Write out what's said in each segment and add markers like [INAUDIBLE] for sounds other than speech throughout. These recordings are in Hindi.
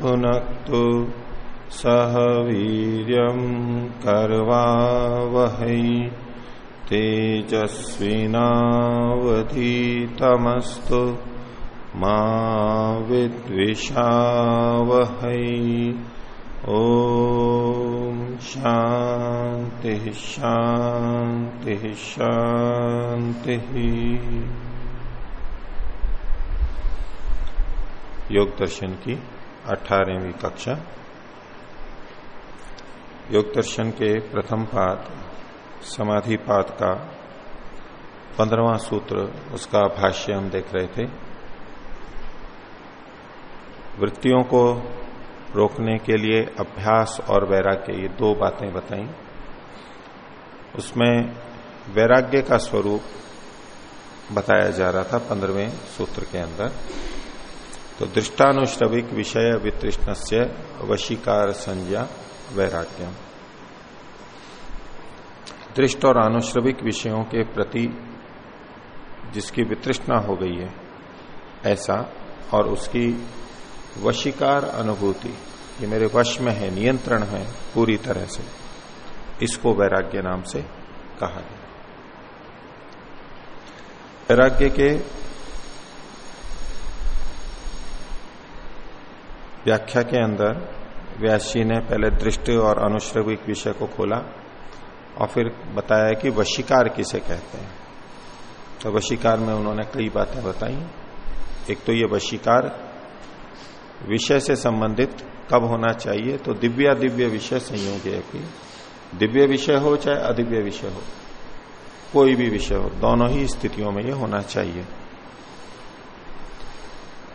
भुनक्तु सह वीर कर्वावहै तेजस्विनावधीतमस्तु मा विद्विषावहै। ओ शांति शांति शांति योग दर्शन की अठारहवीं कक्षा योग दर्शन के प्रथम पाद, समाधि पाद का पंद्रवा सूत्र, उसका भाष्य हम देख रहे थे। वृत्तियों को रोकने के लिए अभ्यास और वैराग्य, ये दो बातें बताई। उसमें वैराग्य का स्वरूप बताया जा रहा था पंद्रहवें सूत्र के अंदर। तो दृष्टानुश्रविक विषय वितृष्ण से वशीकार संज्ञा वैराग्यम। दृष्ट और अनुश्रविक विषयों के प्रति जिसकी वितृष्णा हो गई है, ऐसा और उसकी वशीकार अनुभूति, ये मेरे वश में है, नियंत्रण है, पूरी तरह से, इसको वैराग्य नाम से कहा गया वैराग्य के व्याख्या के अंदर व्यासी ने पहले दृष्टि और अनुश्रविक विषय को खोला और फिर बताया कि वशीकार किसे कहते हैं। तो वशिकार में उन्होंने कई बातें बताई। एक तो ये वशीकार विषय से संबंधित कब होना चाहिए तो दिव्या दिव्य विषय संयोग है कि दिव्य विषय हो चाहे अदिव्य विषय हो, कोई भी विषय हो, दोनों ही स्थितियों में ये होना चाहिए।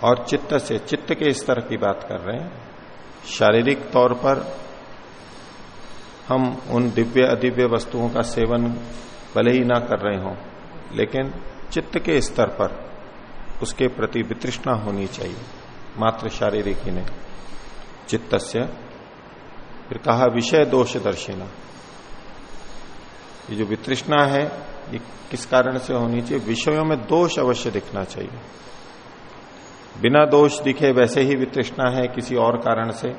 और चित्त से, चित्त के स्तर की बात कर रहे हैं। शारीरिक तौर पर हम उन दिव्य, अदिव्य वस्तुओं का सेवन भले ही ना कर रहे हो, लेकिन चित्त के स्तर पर उसके प्रति वितृष्णा होनी चाहिए, मात्र शारीरिक ही नहीं। चित्त फिर कहा विषय दोष दर्शिना ये जो वितृष्णा है, ये किस कारण से होनी चाहिए? विषयों में दोष अवश्य दिखना चाहिए। बिना दोष दिखे वैसे ही वितृष्णा है किसी और कारण से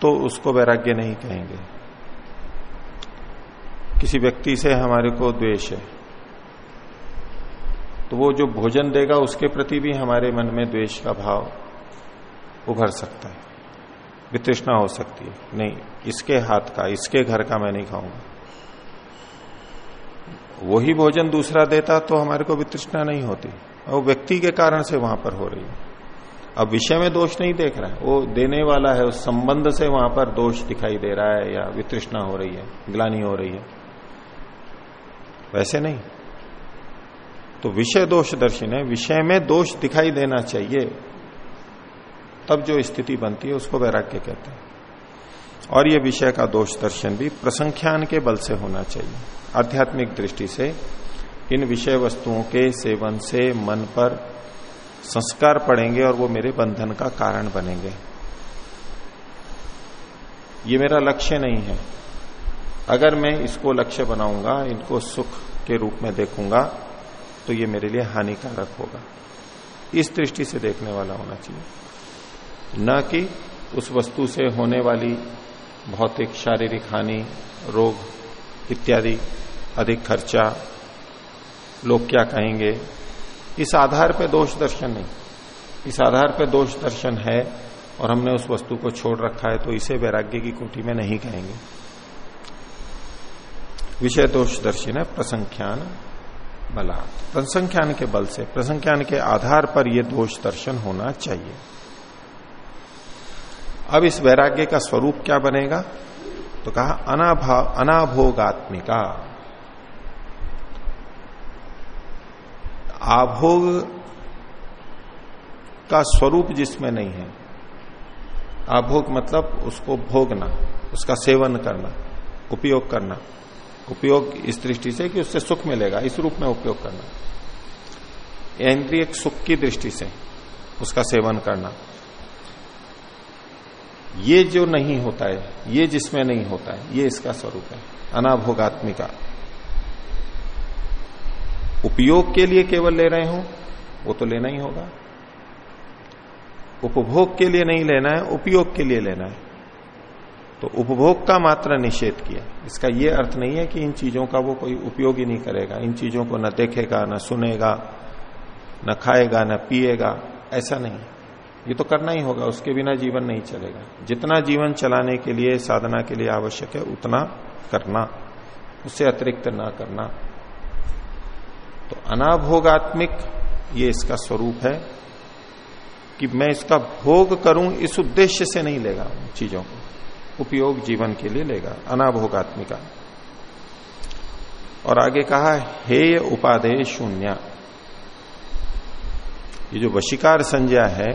तो उसको वैराग्य नहीं कहेंगे। किसी व्यक्ति से हमारे को द्वेष है तो वो जो भोजन देगा उसके प्रति भी हमारे मन में द्वेष का भाव उभर सकता है। वितृष्णा हो सकती है। नहीं, इसके हाथ का, इसके घर का मैं नहीं खाऊँगा। वही भोजन दूसरा देता तो हमारे को वितृष्णा नहीं होती। वो व्यक्ति के कारण से वहाँ पर हो रही है। अब विषय में दोष नहीं देख रहा है। वो देने वाला है, उस संबंध से वहाँ पर दोष दिखाई दे रहा है या वितृष्णा हो रही है, ग्लानी हो रही है। वैसे नहीं। तो विषय दोष दर्शन है। विषय में दोष दिखाई देना चाहिए। तब जो स्थिति बनती है, उसको वैराग्य कहते हैं। और ये विषय का दोष दर्शन भी प्रसंख्यान के बल से होना चाहिए। आध्यात्मिक दृष्टि से इन विषय वस्तुओं के सेवन से मन पर संस्कार पड़ेंगे और वो मेरे बंधन का कारण बनेंगे। ये मेरा लक्ष्य नहीं है। अगर मैं इसको लक्ष्य बनाऊँगा, इनको सुख के रूप में देखूँगा तो ये मेरे लिए हानिकारक होगा। इस दृष्टि से देखने वाला होना चाहिए। न कि उस वस्तु से होने वाली भौतिक, शारीरिक हानि, रोग इत्यादि अधिक खर्चा लोग क्या कहेंगे? इस आधार पे दोष दर्शन नहीं। इस आधार पे दोष दर्शन है और हमने उस वस्तु को छोड़ रखा है तो इसे वैराग्य की कोटि में नहीं कहेंगे। विषय दोष दर्शन है, प्रसंख्यान बला प्रसंख्यान के बल से, प्रसंख्यान के आधार पर यह दोष दर्शन होना चाहिए। अब इस वैराग्य का स्वरूप क्या बनेगा? तो कहा अनाभाव अनाभोगात्मिका। आभोग का स्वरूप जिसमें नहीं है। आभोग मतलब उसको भोगना, उसका सेवन करना, उपयोग करना। उपयोग इस दृष्टि से कि उससे सुख मिलेगा, इस रूप में उपयोग करना। इंद्रिय सुख की दृष्टि से उसका सेवन करना। ये जो नहीं होता है, ये जिसमें नहीं होता है, ये इसका स्वरूप है, अनाभोगात्मिका। उपयोग के लिए केवल ले रहे हो, वो तो लेना ही होगा। उपभोग के लिए नहीं लेना है, उपयोग के लिए लेना है। तो उपभोग का मात्र निषेध किया। इसका यह अर्थ नहीं है कि इन चीज़ों का वो कोई उपयोग ही नहीं करेगा, इन चीज़ों को न देखेगा, न सुनेगा, न खाएगा, न पिएगा, ऐसा नहीं। ये तो करना ही होगा, उसके बिना जीवन नहीं चलेगा। जितना जीवन चलाने के लिए, साधना के लिए आवश्यक है, उतना करना, उससे अतिरिक्त ना करना। तो अनाभोगात्मिक ये इसका स्वरूप है कि मैं इसका भोग करूँ, इस उद्देश्य से नहीं लेगा, चीज़ों को। उपयोग जीवन के लिए लेगा, अनाभोगात्मिका। और आगे कहा, हेय उपादेय शून्य। ये जो वशिकार संज्ञा है,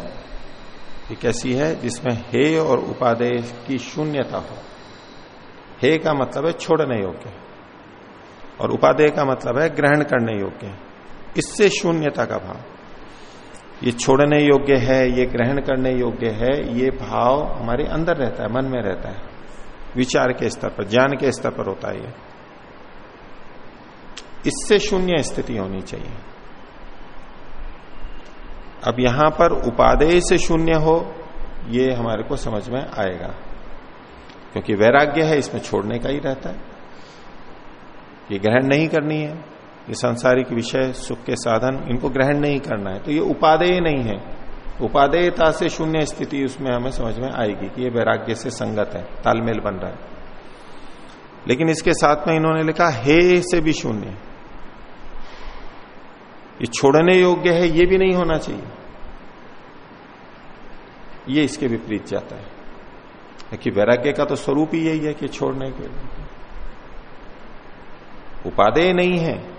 ये कैसी है? जिसमें हे और उपादेय की शून्यता हो। हे का मतलब है छोड़ने योग्य। और उपादेय का मतलब है ग्रहण करने योग्य। इससे शून्यता का भाव। ये छोड़ने योग्य है, ये ग्रहण करने योग्य है, ये भाव हमारे अंदर रहता है, मन में रहता है। विचार के स्तर पर, ज्ञान के स्तर पर होता है ये। इससे शून्य स्थिति होनी चाहिए। अब यहाँ पर उपादेय से शून्य हो, ये हमारे को समझ में आएगा। क्योंकि वैराग्य है, इसमें छोड़ने का ही रहता है। ये ग्रहण नहीं करनी है। ये सांसारिक विषय, सुख के साधन, इनको ग्रहण नहीं करना है। तो ये उपादेय नहीं है। उपादेयता से शून्य स्थिति उसमें हमें समझ में आएगी कि ये वैराग्य से संगत है, तालमेल बन रहा है। लेकिन इसके साथ में इन्होंने लिखा, हे से भी शून्य। ये छोड़ने योग्य है, ये भी नहीं होना चाहिए। ये इसके विपरीत जाता है। कि वैराग्य का तो स्वरूप ही यही है कि छोड़ने के उपादेय नहीं है।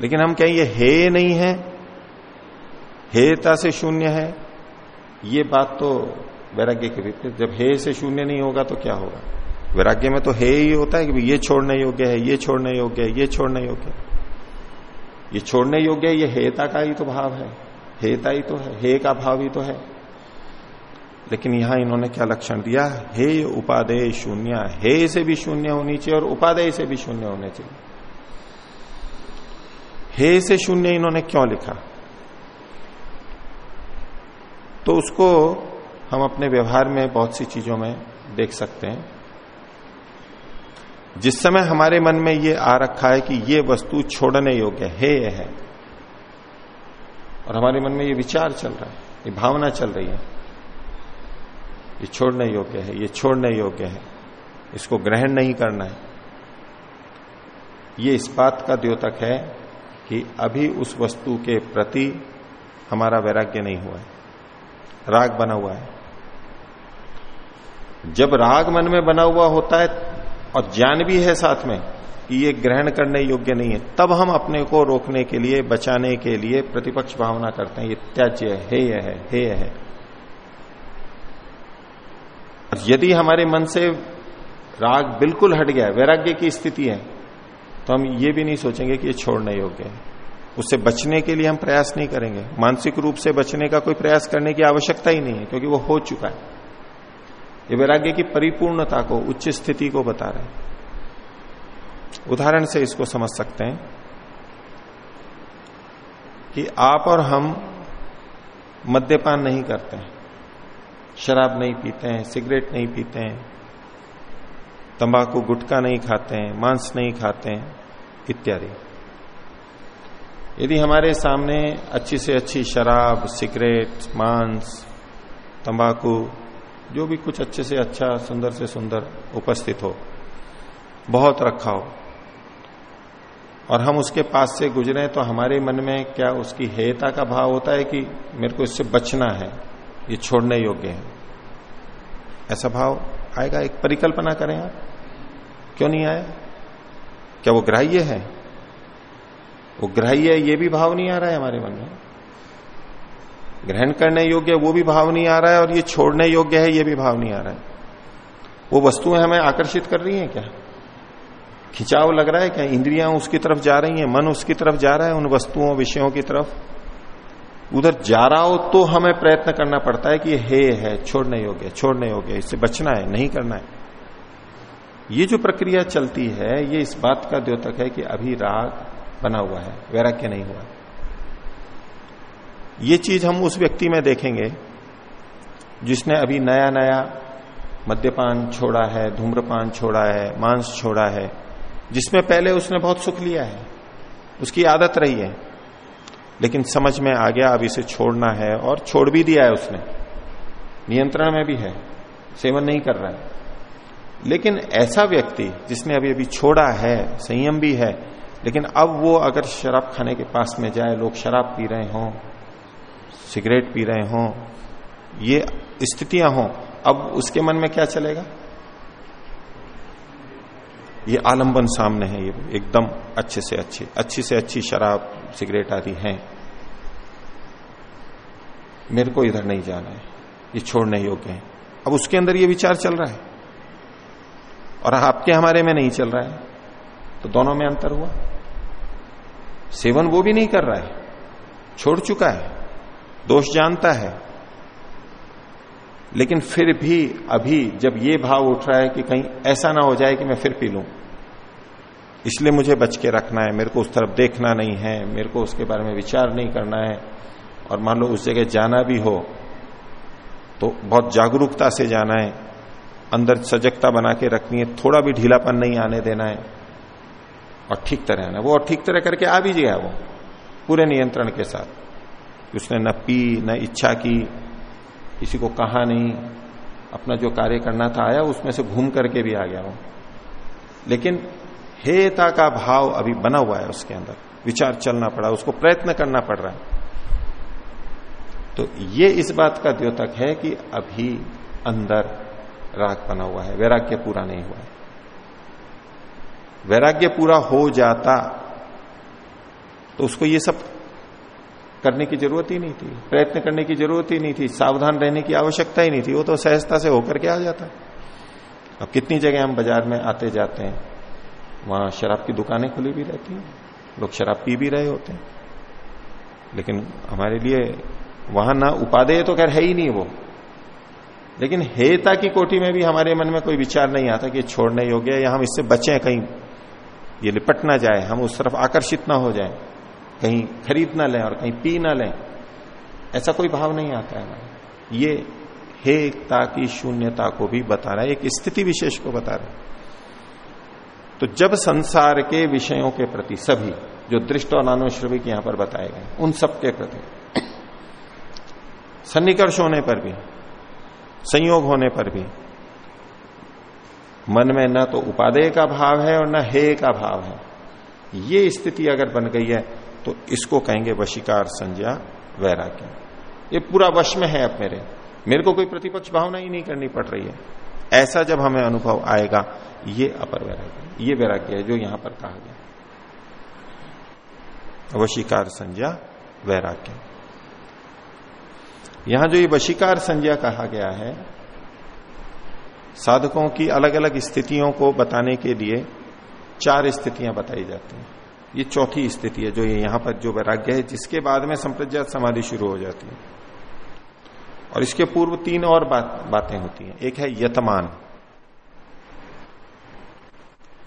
लेकिन हम कहें ये हे नहीं है, हेता से शून्य है। ये बात तो वैराग्य के विपरीत, जब हे से शून्य नहीं होगा तो क्या होगा? वैराग्य में तो हे ही होता है कि ये छोड़ने योग्य है, ये छोड़ने योग्य है, ये छोड़ने योग्य है। ये छोड़ने योग्य है, ये हेता का ही तो भाव है। हेता ही तो है, हे का भाव ही तो है। लेकिन यहाँ इन्होंने क्या लक्षण दिया? हे उपादेय शून्य। हे से भी शून्य होनी चाहिए और उपादेय से भी शून्य होने चाहिए। हे से शून्य इन्होंने क्यों लिखा? तो उसको हम अपने व्यवहार में बहुत सी चीज़ों में देख सकते हैं। जिस समय हमारे मन में ये आ रखा है कि ये वस्तु छोड़ने योग्य है है। और हमारे मन में ये विचार चल रहा है, ये भावना चल रही है। ये छोड़ने योग्य है, ये छोड़ने योग्य है। इसको ग्रहण नहीं करना है। ये इस बात का द्योतक है कि अभी उस वस्तु के प्रति हमारा वैराग्य नहीं हुआ है। राग बना हुआ है। जब राग मन में बना हुआ होता है और ज्ञान भी है साथ में कि ये ग्रहण करने योग्य नहीं है, तब हम अपने को रोकने के लिए, बचाने के लिए प्रतिपक्ष भावना करते हैं। ये त्याज्य है हे है हे है। यदि हमारे मन से राग बिल्कुल हट गया, वैराग्य की स्थिति है तो हम ये भी नहीं सोचेंगे कि ये छोड़ने योग्य है उससे बचने के लिए हम प्रयास नहीं करेंगे। मानसिक रूप से बचने का कोई प्रयास करने की आवश्यकता ही नहीं है, क्योंकि वो हो चुका है। ये वैराग्य की परिपूर्णता को, उच्च स्थिति को बता रहे उदाहरण से इसको समझ सकते हैं कि आप और हम मद्यपान नहीं करते हैं। शराब नहीं पीते हैं, सिगरेट नहीं पीते हैं, तंबाकू गुटखा नहीं खाते हैं, मांस नहीं खाते हैं, इत्यादि। यदि हमारे सामने अच्छी से अच्छी शराब, सिगरेट, मांस, तंबाकू, जो भी कुछ अच्छे से अच्छा सुंदर से सुंदर उपस्थित हो, बहुत रखा हो, और हम उसके पास से गुजरे तो हमारे मन में क्या उसकी हेयता का भाव होता है कि मेरे को इससे बचना है? ये छोड़ने योग्य है। ऐसा भाव आएगा? एक परिकल्पना करें आप। क्यों नहीं आया? क्या वो ग्राह्य है? वो ग्राह्य है ये भी भाव नहीं आ रहा है हमारे मन में। ग्रहण करने योग्य वो भी भाव नहीं आ रहा है और ये छोड़ने योग्य है, ये भी भाव नहीं आ रहा है। वो वस्तुएँ हमें आकर्षित कर रही हैं क्या? खिंचाव लग रहा है क्या? इंद्रियाँ उसकी तरफ़ जा रही हैं, मन उसकी तरफ़ जा रहा है उन वस्तुओं, विषयों की तरफ़? उधर जा रहा हो तो हमें प्रयत्न करना पड़ता है कि हे है, छोड़ने योग्य छोड़ने योग्य इससे बचना है, नहीं करना है। ये जो प्रक्रिया चलती है, ये इस बात का द्योतक है कि अभी राग बना हुआ है, वैराग्य नहीं हुआ। ये चीज़ हम उस व्यक्ति में देखेंगे, जिसने अभी नया नया मद्यपान छोड़ा है, धूम्रपान छोड़ा है, मांस छोड़ा है, जिसमें पहले उसने बहुत सुख लिया है, उसकी आदत रही है। लेकिन समझ में आ गया, अब इसे छोड़ना है और छोड़ भी दिया है उसने। नियंत्रण में भी है, सेवन नहीं कर रहा है। लेकिन ऐसा व्यक्ति जिसने अभी अभी छोड़ा है, संयम भी है, लेकिन अब वो अगर शराब खाने के पास में जाए, लोग शराब पी रहे हों, सिगरेट पी रहे हों, ये स्थितियाँ हों, अब उसके मन में क्या चलेगा? ये आलंबन सामने है, ये एकदम अच्छे से अच्छी अच्छी से अच्छी शराब, सिगरेट आदि हैं। मेरे को इधर नहीं जाना है, ये छोड़ने योग्य है। अब उसके अंदर ये विचार चल रहा है। और आपके हमारे में नहीं चल रहा है तो दोनों में अंतर हुआ। सेवन वो भी नहीं कर रहा है, छोड़ चुका है, दोष जानता है। लेकिन फिर भी अभी जब ये भाव उठ रहा है कि कहीं ऐसा ना हो जाए कि मैं फिर पी लूँ, इसलिए मुझे बच के रखना है, मेरे को उस तरफ़ देखना नहीं है, मेरे को उसके बारे में विचार नहीं करना है और मान लो उस जगह जाना भी हो तो बहुत जागरूकता से जाना है। अंदर सजगता बना के रखनी है, थोड़ा भी ढीलापन नहीं आने देना है। और ठीक तरह आना वो और ठीक तरह करके आ भी गया वो, पूरे नियंत्रण के साथ। उसने न पी, न इच्छा की, किसी को कहा नहीं, अपना जो कार्य करना था आया, उसमें से घूम करके भी आ गया वो। लेकिन हेता का भाव अभी बना हुआ है उसके अंदर। विचार चलना पड़ा, उसको प्रयत्न करना पड़ रहा है। तो ये इस बात का द्योतक है कि अभी अंदर राग बना हुआ है, वैराग्य पूरा नहीं हुआ है। वैराग्य पूरा हो जाता तो उसको ये सब करने की ज़रूरत ही नहीं थी, प्रयत्न करने की ज़रूरत ही नहीं थी, सावधान रहने की आवश्यकता ही नहीं थी, वो तो सहजता से होकर के आ जाता। अब कितनी जगह हम बाज़ार में आते जाते हैं, वहाँ शराब की दुकानें खुली भी रहती हैं, लोग शराब पी भी रहे होते हैं। लेकिन हमारे लिए वहाँ ना उपादेय तो खैर है ही नहीं वो। लेकिन हेता की कोटि में भी हमारे मन में कोई विचार नहीं आता कि छोड़ने योग्य या हम इससे बचें कहीं। ये लिपट ना जाए, हम उस तरफ़ आकर्षित ना हो जाए, कहीं खरीद ना लें और कहीं पी ना लें। ऐसा कोई भाव नहीं आता है हमारे। ये हेता की शून्यता को भी बता रहा है, एक स्थिति विशेष को बता रहा है। तो जब संसार के विषयों के प्रति सभी, जो दृष्ट और नानुश्रविक यहाँ पर बताए गए उन सब के प्रति सन्निकर्ष होने पर भी, संयोग होने पर भी, मन में न तो उपादेय का भाव है और न हे का भाव है। ये स्थिति अगर बन गई है तो इसको कहेंगे वशिकार संज्ञा वैराग्य। ये पूरा वश में है अब मेरे। मेरे को कोई प्रतिपक्ष भावना ही नहीं करनी पड़ रही है। ऐसा जब हमें अनुभव आएगा, ये अपर वैराग्य, ये वैराग्य है जो यहाँ पर कहा गया। वशिकार संज्ञा वैराग्य। यहाँ जो ये वशिकार संज्ञा कहा गया है साधकों की अलग अलग स्थितियों को बताने के लिए चार स्थितियाँ बताई जाती हैं। ये चौथी स्थिति है जो ये यहाँ पर जो वैराग्य है जिसके बाद में संप्रज्ञात समाधि शुरू हो जाती है। और इसके पूर्व तीन और बात, बातें होती हैं। एक है यतमान।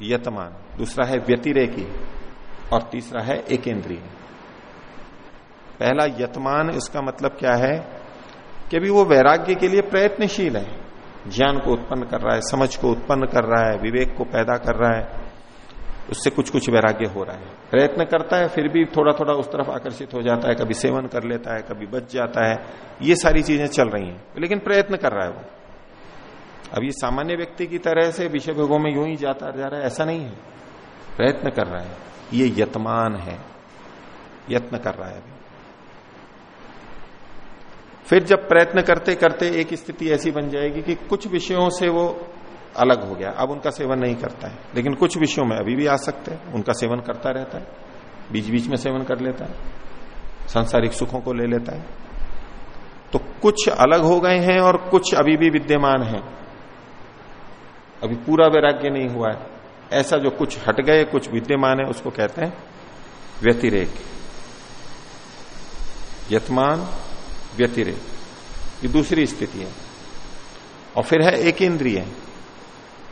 यतमान। दूसरा है व्यतिरेकी। और तीसरा है एकेंद्रीय। पहला यतमान इसका मतलब क्या है? कि अभी वो वैराग्य के लिए प्रयत्नशील है। ज्ञान को उत्पन्न कर रहा है, समझ को उत्पन्न कर रहा है, विवेक को पैदा कर रहा है, उससे कुछ कुछ वैराग्य हो रहा है। प्रयत्न करता है, फिर भी थोड़ा थोड़ा उस तरफ़ आकर्षित हो जाता है, कभी सेवन कर लेता है, कभी बच जाता है। ये सारी चीज़ें चल रही हैं, लेकिन प्रयत्न कर रहा है वो। अब ये सामान्य व्यक्ति की तरह से विषय भोगों में यूँ ही जाता जा रहा है, ऐसा नहीं है। प्रयत्न कर रहा है। ये यतमान है। यत्न कर रहा है अभी। फिर जब प्रयत्न करते करते एक स्थिति ऐसी बन जाएगी कि कुछ विषयों से वो अलग हो गया। अब उनका सेवन नहीं करता है। लेकिन कुछ विषयों में अभी भी आ सकते हैं। उनका सेवन करता रहता है। बीच बीच में सेवन कर लेता है। सांसारिक सुखों को ले लेता है। तो कुछ अलग हो गए हैं और कुछ अभी भी विद्यमान है। अभी पूरा वैराग्य नहीं हुआ है। ऐसा जो कुछ हट गए, कुछ विद्यमान है, उसको कहते हैं व्यतिरेक। यतमान व्यतिरेक ये दूसरी स्थिति है। और फिर है एक इंद्रिय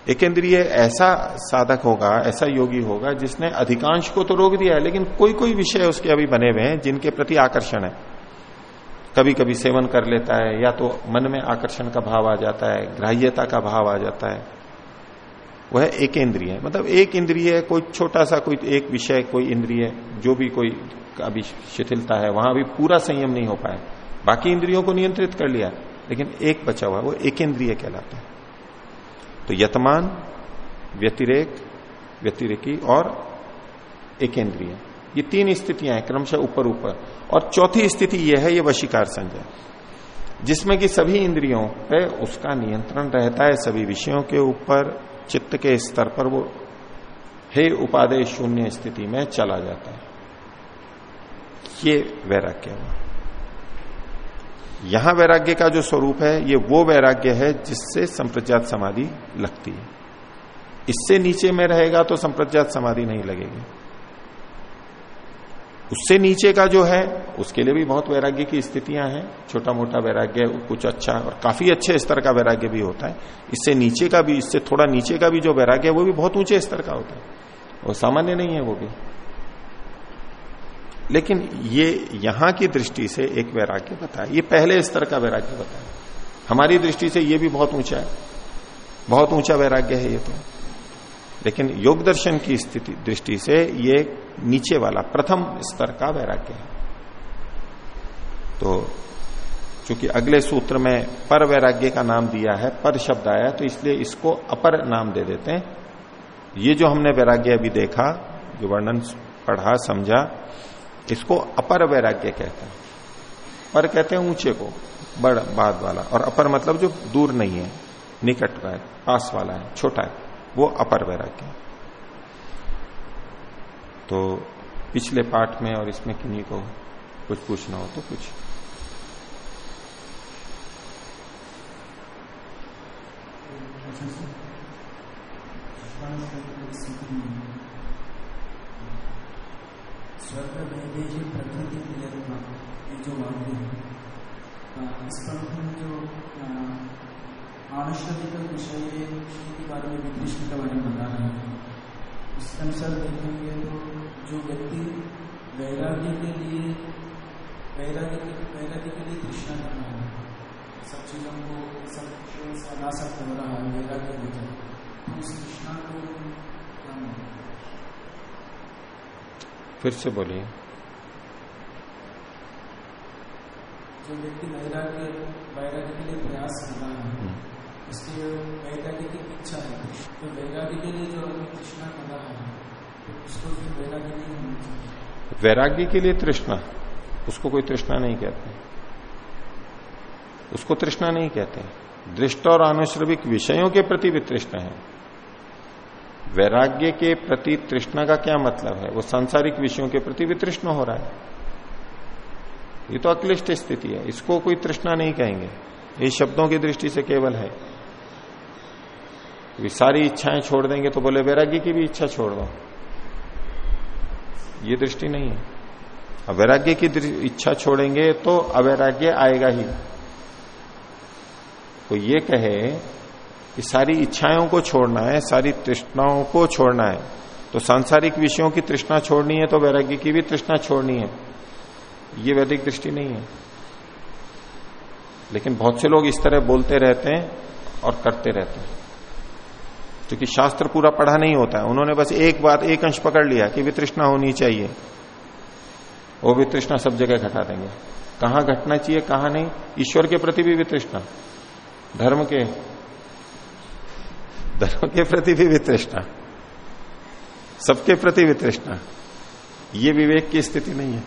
एक इंद्रिय ऐसा साधक होगा, ऐसा योगी होगा, जिसने अधिकांश को तो रोक दिया है, लेकिन कोई कोई विषय उसके अभी बने हुए हैं जिनके प्रति आकर्षण है। कभी कभी सेवन कर लेता है, या तो मन में आकर्षण का भाव आ जाता है, ग्राह्यता का भाव आ जाता है। वह एक इंद्रिय मतलब एक इंद्रिय कोई छोटा सा कोई एक विषय, कोई इंद्रिय, जो भी कोई अभी शिथिलता है, वहाँ भी पूरा संयम नहीं हो पाया। बाकी इंद्रियों को नियंत्रित कर लिया, लेकिन एक बचा हुआ वो एक इंद्रिय कहलाता है। तो यतमान, व्यतिरेक, व्यतिरेकी और एक इंद्रिय ये तीन स्थितियाँ हैं, क्रमशः ऊपर ऊपर। और चौथी स्थिति यह है, ये वशीकार संजय। जिसमें कि सभी इंद्रियों पे उसका नियंत्रण रहता है, सभी विषयों के ऊपर, चित्त के स्तर पर वो हे उपादेय शून्य स्थिति में चला जाता है। ये वैराग्य हुआ यहाँ वैराग्य का जो स्वरूप है, ये वो वैराग्य है जिससे संप्रज्ञात समाधि लगती है। इससे नीचे में रहेगा तो संप्रज्ञात समाधि नहीं लगेगी। उससे नीचे का जो है, उसके लिए भी बहुत वैराग्य की स्थितियाँ हैं। छोटा मोटा वैराग्य, कुछ अच्छा और काफ़ी अच्छे स्तर का वैराग्य भी होता है। इससे नीचे का भी, इससे थोड़ा नीचे का भी जो वैराग्य है, वो भी बहुत ऊँचे स्तर का होता है। वो सामान्य नहीं है वो भी। लेकिन ये यहाँ की दृष्टि से एक वैराग्य बताया। ये पहले स्तर का वैराग्य बताया। हमारी दृष्टि से ये भी बहुत ऊँचा है। बहुत ऊँचा वैराग्य है ये तो। लेकिन योग दर्शन की स्थिति, दृष्टि से ये नीचे वाला, प्रथम स्तर का वैराग्य है। तो चूँकि अगले सूत्र में पर वैराग्य का नाम दिया है, पर शब्द आया तो इसलिए इसको अपर नाम दे देते हैं। ये जो हमने वैराग्य अभी देखा, जो वर्णन, पढ़ा, समझा इसको अपर वैराग्य कहते हैं। पर कहते हैं ऊँचे को, बड़, बाद वाला। और अपर मतलब जो दूर नहीं है, निकट का है, पास वाला है, छोटा है, वो अपर वैराग्य तो पिछले पाठ में और इसमें किन्हीं को कुछ पूछना हो तो कुछ स्वर्ग वैदेही प्रकृति क्रियात्मा ये जो वाक्य है इस पर हम जो आनुष्ठिक विषय के में का में बता रहे हैं। इसके अनुसार देखेंगे तो जो व्यक्ति वैराग्य के लिए वैराग्य के वैराग्य के लिए तृष्णा करना है सब चीज़ों को सब चीज़ों से अनासक्त हो रहा है वैराग्य होकर तो उस तृष्णा को क्या मानते हैं। फिर से बोलिए। जो व्यक्ति वैराग्य वैराग्य के लिए प्रयास कर रहा है उसके वैराग्य की इच्छा है। तो वैराग्य के लिए जो आदमी तृष्णा कर रहा है, उसको वैराग्य नहीं होनी चाहिए। वैराग्य के लिए तृष्णा, उसको कोई तृष्णा नहीं कहते। उसको तृष्णा नहीं कहते। दृष्ट और आनुश्रविक विषयों के प्रति भी तृष्णा है। वैराग्य के प्रति तृष्णा का क्या मतलब है? वो सांसारिक विषयों के प्रति भी तृष्ण हो रहा है। ये तो अक्लिष्ट स्थिति है। इसको कोई तृष्णा नहीं कहेंगे। ये शब्दों की दृष्टि से केवल है। वे सारी इच्छाएँ छोड़ देंगे तो बोले, वैराग्य की भी इच्छा छोड़ दो। ये दृष्टि नहीं है। अब वैराग्य की इच्छा छोड़ेंगे तो अवैराग्य आएगा ही। तो ये कहे कि सारी इच्छाओं को छोड़ना है, सारी तृष्णाओं को छोड़ना है। तो सांसारिक विषयों की तृष्णा छोड़नी है तो वैराग्य की भी तृष्णा छोड़नी है। ये वैदिक दृष्टि नहीं है। लेकिन बहुत से लोग इस तरह बोलते रहते हैं और करते रहते हैं। क्योंकि शास्त्र पूरा पढ़ा नहीं होता है। उन्होंने बस एक बात, एक अंश पकड़ लिया कि वितृष्णा होनी चाहिए। वो वितृष्णा सब जगह घटा देंगे। कहाँ घटना चाहिए, कहाँ नहीं? ईश्वर के प्रति भी वितृष्णा। धर्म के धर्म के प्रति भी वितृष्णा। सबके प्रति वितृष्णा। ये विवेक की स्थिति नहीं है।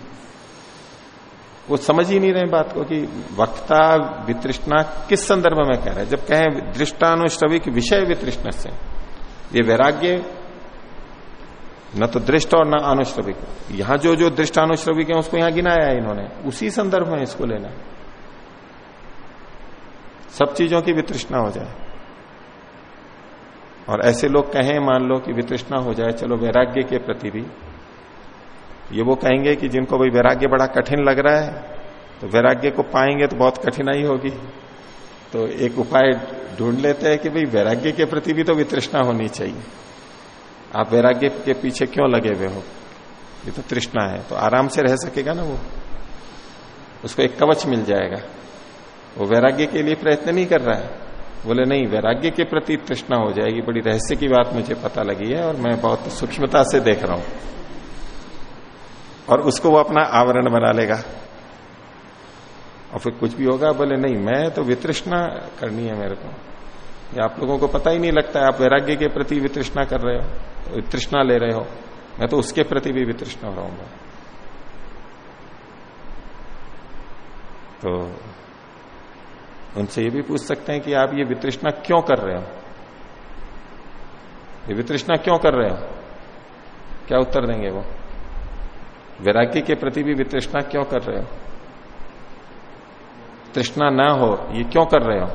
वो समझ ही नहीं रहे बात को कि वक्ता वितृष्णा किस संदर्भ में कह रहा है। जब कहें दृष्टानुश्रविक विषय वितृष्ण से ये वैराग्य न तो दृष्ट और न अनुश्रविक यहाँ जो जो दृष्ट अनुश्रविक है, उसको यहाँ गिनाया है इन्होंने। उसी संदर्भ में इसको लेना सब चीज़ों की वितृष्णा हो जाए। और ऐसे लोग कहें, मान लो कि वितृष्णा हो जाए, चलो वैराग्य के प्रति भी। ये वो कहेंगे कि जिनको भाई वैराग्य बड़ा कठिन लग रहा है तो वैराग्य को पाएँगे तो बहुत कठिनाई होगी। तो एक उपाय ढूंढ लेते हैं कि भाई वैराग्य के प्रति भी तो वितृष्णा होनी चाहिए। आप वैराग्य के पीछे क्यों लगे हुए हो? ये तो तृष्णा है तो आराम से रह सकेगा ना वो? उसको एक कवच मिल जाएगा। वो वैराग्य के लिए प्रयत्न नहीं कर रहा है। बोले, नहीं, वैराग्य के प्रति तृष्णा हो जाएगी, बड़ी रहस्य की बात मुझे पता लगी है और मैं बहुत सूक्ष्मता से देख रहा हूँ। और उसको वो अपना आवरण बना लेगा। और फिर कुछ भी होगा, बोले, नहीं, मैं तो वितृष्णा करनी है मेरे को। ये आप लोगों को पता ही नहीं लगता है, आप वैराग्य के प्रति वितृष्णा कर रहे हो वितृष्णा ले रहे हो। मैं तो उसके प्रति भी वितृष्णा रहूँगा। तो उनसे ये भी पूछ सकते हैं कि आप ये वितृष्णा क्यों कर रहे हो? ये वितृष्णा क्यों कर रहे हो? क्या उत्तर देंगे वो? वैराग्य के प्रति भी वितृष्णा क्यों कर रहे हो? तृष्णा ना हो, ये क्यों कर रहे हो?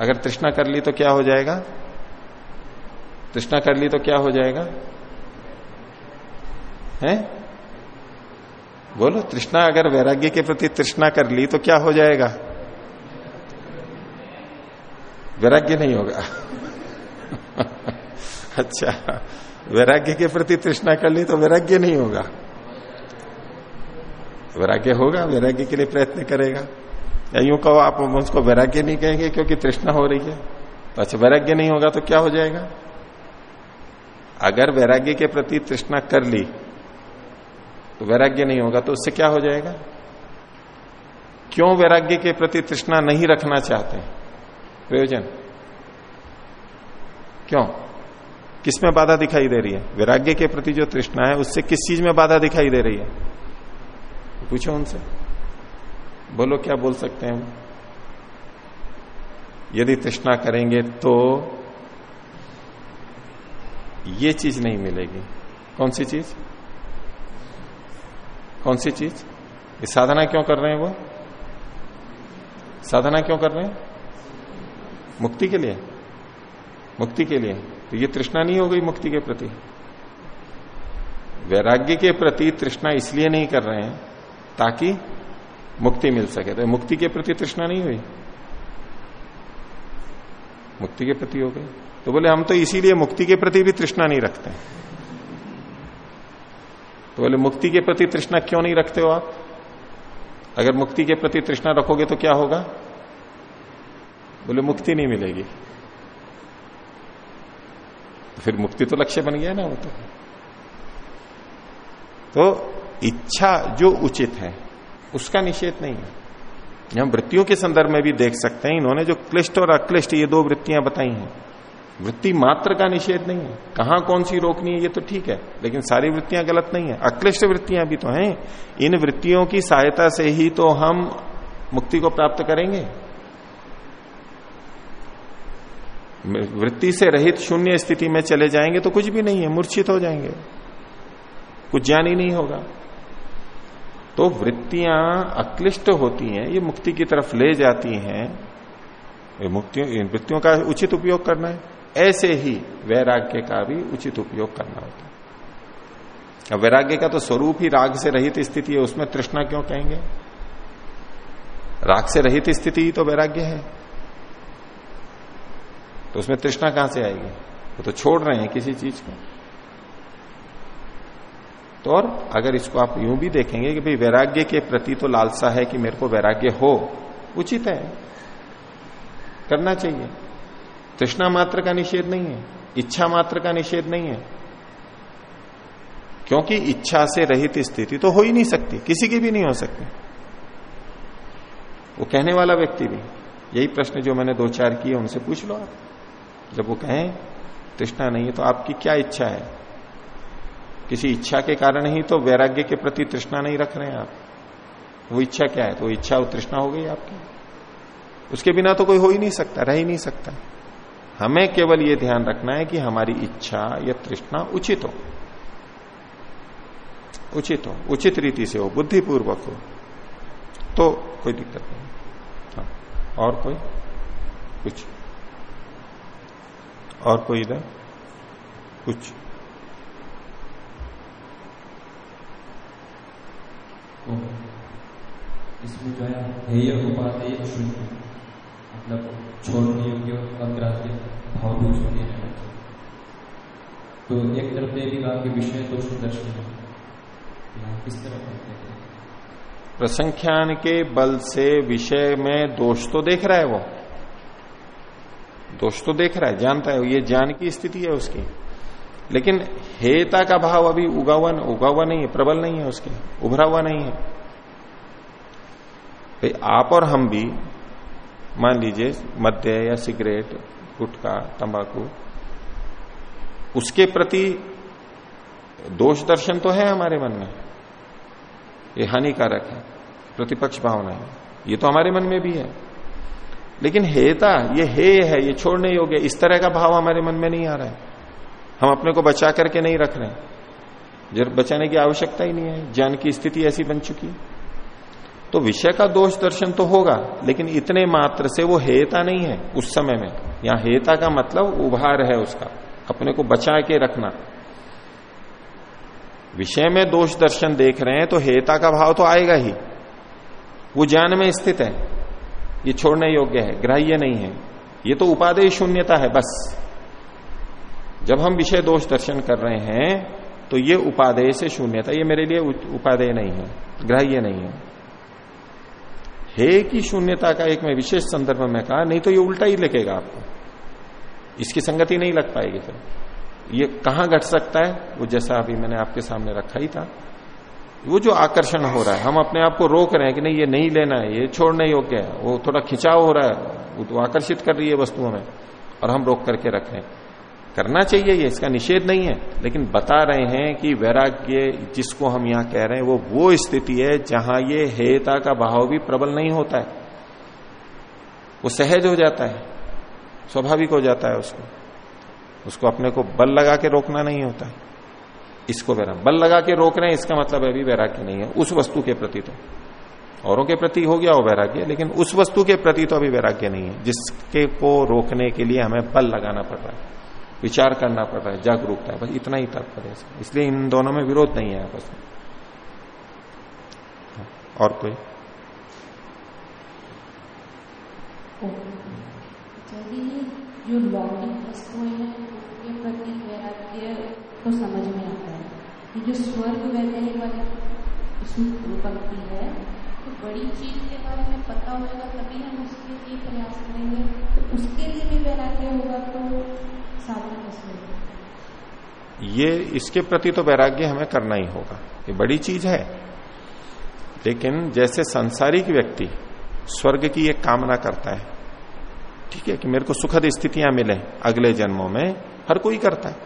अगर तृष्णा कर ली तो क्या हो जाएगा? तृष्णा कर ली तो क्या हो जाएगा? हैं? बोलो, तृष्णा अगर वैराग्य के प्रति तृष्णा कर ली तो क्या हो जाएगा? वैराग्य नहीं होगा। [LAUGHS] अच्छा वैराग्य के प्रति तृष्णा कर ली तो वैराग्य नहीं होगा। वैराग्य होगा, वैराग्य के लिए प्रयत्न करेगा। या यूँ कहो, आप उसको वैराग्य नहीं कहेंगे क्योंकि तृष्णा हो रही है। तो अच्छा वैराग्य नहीं होगा तो क्या हो जाएगा? अगर वैराग्य के प्रति तृष्णा कर ली तो वैराग्य नहीं होगा तो उससे क्या हो जाएगा? क्यों वैराग्य के प्रति तृष्णा नहीं रखना चाहते? प्रयोजन। क्यों? किसमें बाधा दिखाई दे रही है? वैराग्य के प्रति जो तृष्णा है, उससे किस चीज़ में बाधा दिखाई दे रही है? पूछो उनसे। बोलो, क्या बोल सकते हैं? यदि तृष्णा करेंगे तो ये चीज़ नहीं मिलेगी। कौन सी चीज़? कौन सी चीज़? ये साधना क्यों कर रहे हैं वो? साधना क्यों कर रहे हैं? मुक्ति के लिए। मुक्ति के लिए। तो ये तृष्णा नहीं हो गई मुक्ति के प्रति। वैराग्य के प्रति तृष्णा इसलिए नहीं कर रहे हैं ताकि मुक्ति मिल सके। तो मुक्ति के प्रति तृष्णा नहीं हुई। मुक्ति के प्रति हो गई। तो बोले, हम तो इसीलिए मुक्ति के प्रति भी तृष्णा नहीं रखते। तो बोले, मुक्ति के प्रति तृष्णा क्यों नहीं रखते हो आप? अगर मुक्ति के प्रति तृष्णा रखोगे तो क्या होगा? बोले, मुक्ति नहीं मिलेगी। तो फिर मुक्ति तो लक्ष्य बन गया ना वो तो। तो इच्छा जो उचित है उसका निषेध नहीं है। हम वृत्तियों के संदर्भ में भी देख सकते हैं, इन्होंने जो क्लिष्ट और अक्लिष्ट ये दो वृत्तियाँ बताई हैं। वृत्ति मात्र का निषेध नहीं है। कहाँ कौन सी रोकनी है, ये तो ठीक है, लेकिन सारी वृत्तियाँ गलत नहीं है। अक्लिष्ट वृत्तियाँ भी तो हैं। इन वृत्तियों की सहायता से ही तो हम मुक्ति को प्राप्त करेंगे। वृत्ति से रहित शून्य स्थिति में चले जाएँगे तो कुछ भी नहीं है, मूर्छित हो जाएँगे। कुछ ज्ञान ही नहीं होगा। तो वृत्तियाँ अक्लिष्ट होती हैं, ये मुक्ति की तरफ़ ले जाती हैं। ये मुक्तियों वृत्तियों का उचित उपयोग करना है। ऐसे ही वैराग्य का भी उचित उपयोग करना होता है। अब वैराग्य का तो स्वरूप ही राग से रहित स्थिति है, उसमें तृष्णा क्यों कहेंगे? राग से रहित स्थिति ही तो वैराग्य है। तो उसमें तृष्णा कहाँ से आएगी? वो तो छोड़ रहे हैं किसी चीज़ को। तो और अगर इसको आप यूँ भी देखेंगे कि भाई वैराग्य के प्रति तो लालसा है कि मेरे को वैराग्य हो, उचित है। करना चाहिए। तृष्णा मात्र का निषेध नहीं है, इच्छा मात्र का निषेध नहीं है। क्योंकि इच्छा से रहित स्थिति तो हो ही नहीं सकती, किसी की भी नहीं हो सकती। वो कहने वाला व्यक्ति भी, यही प्रश्न जो मैंने दो चार किए, उनसे पूछ लो आप। जब वो कहें, तृष्णा नहीं है तो आपकी क्या इच्छा है? किसी इच्छा के कारण ही तो वैराग्य के प्रति तृष्णा नहीं रख रहे हैं आप। वो इच्छा क्या है? तो इच्छा तृष्णा हो गई आपकी। उसके बिना तो कोई हो ही नहीं सकता, रह ही नहीं सकता। हमें केवल ये ध्यान रखना है कि हमारी इच्छा या तृष्णा उचित हो। उचित हो, उचित रीति से हो, बुद्धिपूर्वक हो। तो कोई दिक्कत नहीं। हाँ और कोई? कुछ? और कोई इधर? कुछ? इसमें जो है हेय उपादेय शून्य मतलब छोड़ने योग्य अग्राह्य भाव भी उसमें रहना तो एक तरफ़ ये भी कहा कि विषय तो दर्शन है। किस तरह करते हैं? प्रसंख्यान के बल से विषय में दोष तो देख रहा है वो। दोष तो देख रहा है, जानता है, ये ज्ञान की स्थिति है उसकी। लेकिन हेता का भाव अभी उगा हुआ उगा हुआ नहीं है, प्रबल नहीं है उसके, उभरा हुआ नहीं है। तो आप और हम भी, मान लीजिए, मद्य या सिगरेट, गुटखा, तंबाकू, उसके प्रति दोष दर्शन तो है हमारे मन में। ये हानिकारक है, प्रतिपक्ष भावना है। ये तो हमारे मन में भी है। लेकिन हेता, ये हे है, ये छोड़ने योग्य, इस तरह का भाव हमारे मन में नहीं आ रहा है। हम अपने को बचा करके नहीं रख रहे जब बचाने की आवश्यकता ही नहीं है। ज्ञान की स्थिति ऐसी बन चुकी तो विषय का दोष दर्शन तो होगा, लेकिन इतने मात्र से वो हेता नहीं है उस समय में। यहाँ हेता का मतलब उभार है उसका, अपने को बचा के रखना। विषय में दोष दर्शन देख रहे हैं तो हेता का भाव तो आएगा ही। वो ज्ञान में स्थित है। ये छोड़ने योग्य है, ग्राह्य नहीं है। ये तो उपादेय शून्यता है, बस। जब हम विषय दोष दर्शन कर रहे हैं तो ये उपादेय से शून्यता ये मेरे लिए उपादेय नहीं है, ग्राह्य नहीं है। हे की शून्यता का एक मैं विशेष संदर्भ में कहा, नहीं तो ये उल्टा ही लिखेगा आपको। इसकी संगति नहीं लग पाएगी फिर। ये कहाँ घट सकता है? वो जैसा अभी मैंने आपके सामने रखा ही था। वो जो आकर्षण हो रहा है, हम अपने आप को रोक रहे हैं कि नहीं, ये नहीं लेना है, ये छोड़ने योग्य है। वो थोड़ा खिंचाव हो रहा है, वो तो आकर्षित कर रही है वस्तुओं में, और हम रोक करके रख रहे हैं। करना चाहिए, ये इसका निषेध नहीं है। लेकिन बता रहे हैं कि वैराग्य जिसको हम यहाँ कह रहे हैं, वो वो स्थिति है जहाँ ये हेयता का भाव भी प्रबल नहीं होता है। वो सहज हो जाता है, स्वाभाविक हो जाता है उसको। उसको अपने को बल लगा के रोकना नहीं होता। है इसको वैराग बल लगा के रोक रहे हैं, इसका मतलब अभी वैराग्य नहीं है। उस वस्तु के प्रति तो। औरों के प्रति हो गया वो वैराग्य, लेकिन उस वस्तु के प्रति तो अभी वैराग्य नहीं है, जिसके को रोकने के लिए हमें बल लगाना पड़ रहा है। विचार करना पड़ रहा है, जागरूकता है, बस इतना ही तात्पर्य है इसलिए इन दोनों में विरोध नहीं है आपस में। और कोई? जो लौकिक हैं वैराग्य समझ में आता है ये जो स्वर्ग वाली पंक्ति है तो बड़ी चीज़ के बारे में पता होगा तभी हम उसके लिए प्रयास करेंगे। तो उसके लिए भी वैराग्य होगा तो ये इसके प्रति तो वैराग्य हमें करना ही होगा। ये बड़ी चीज़ है। लेकिन जैसे संसारिक व्यक्ति स्वर्ग की एक कामना करता है, ठीक है कि मेरे को सुखद स्थितियाँ मिले अगले जन्मों में, हर कोई करता है।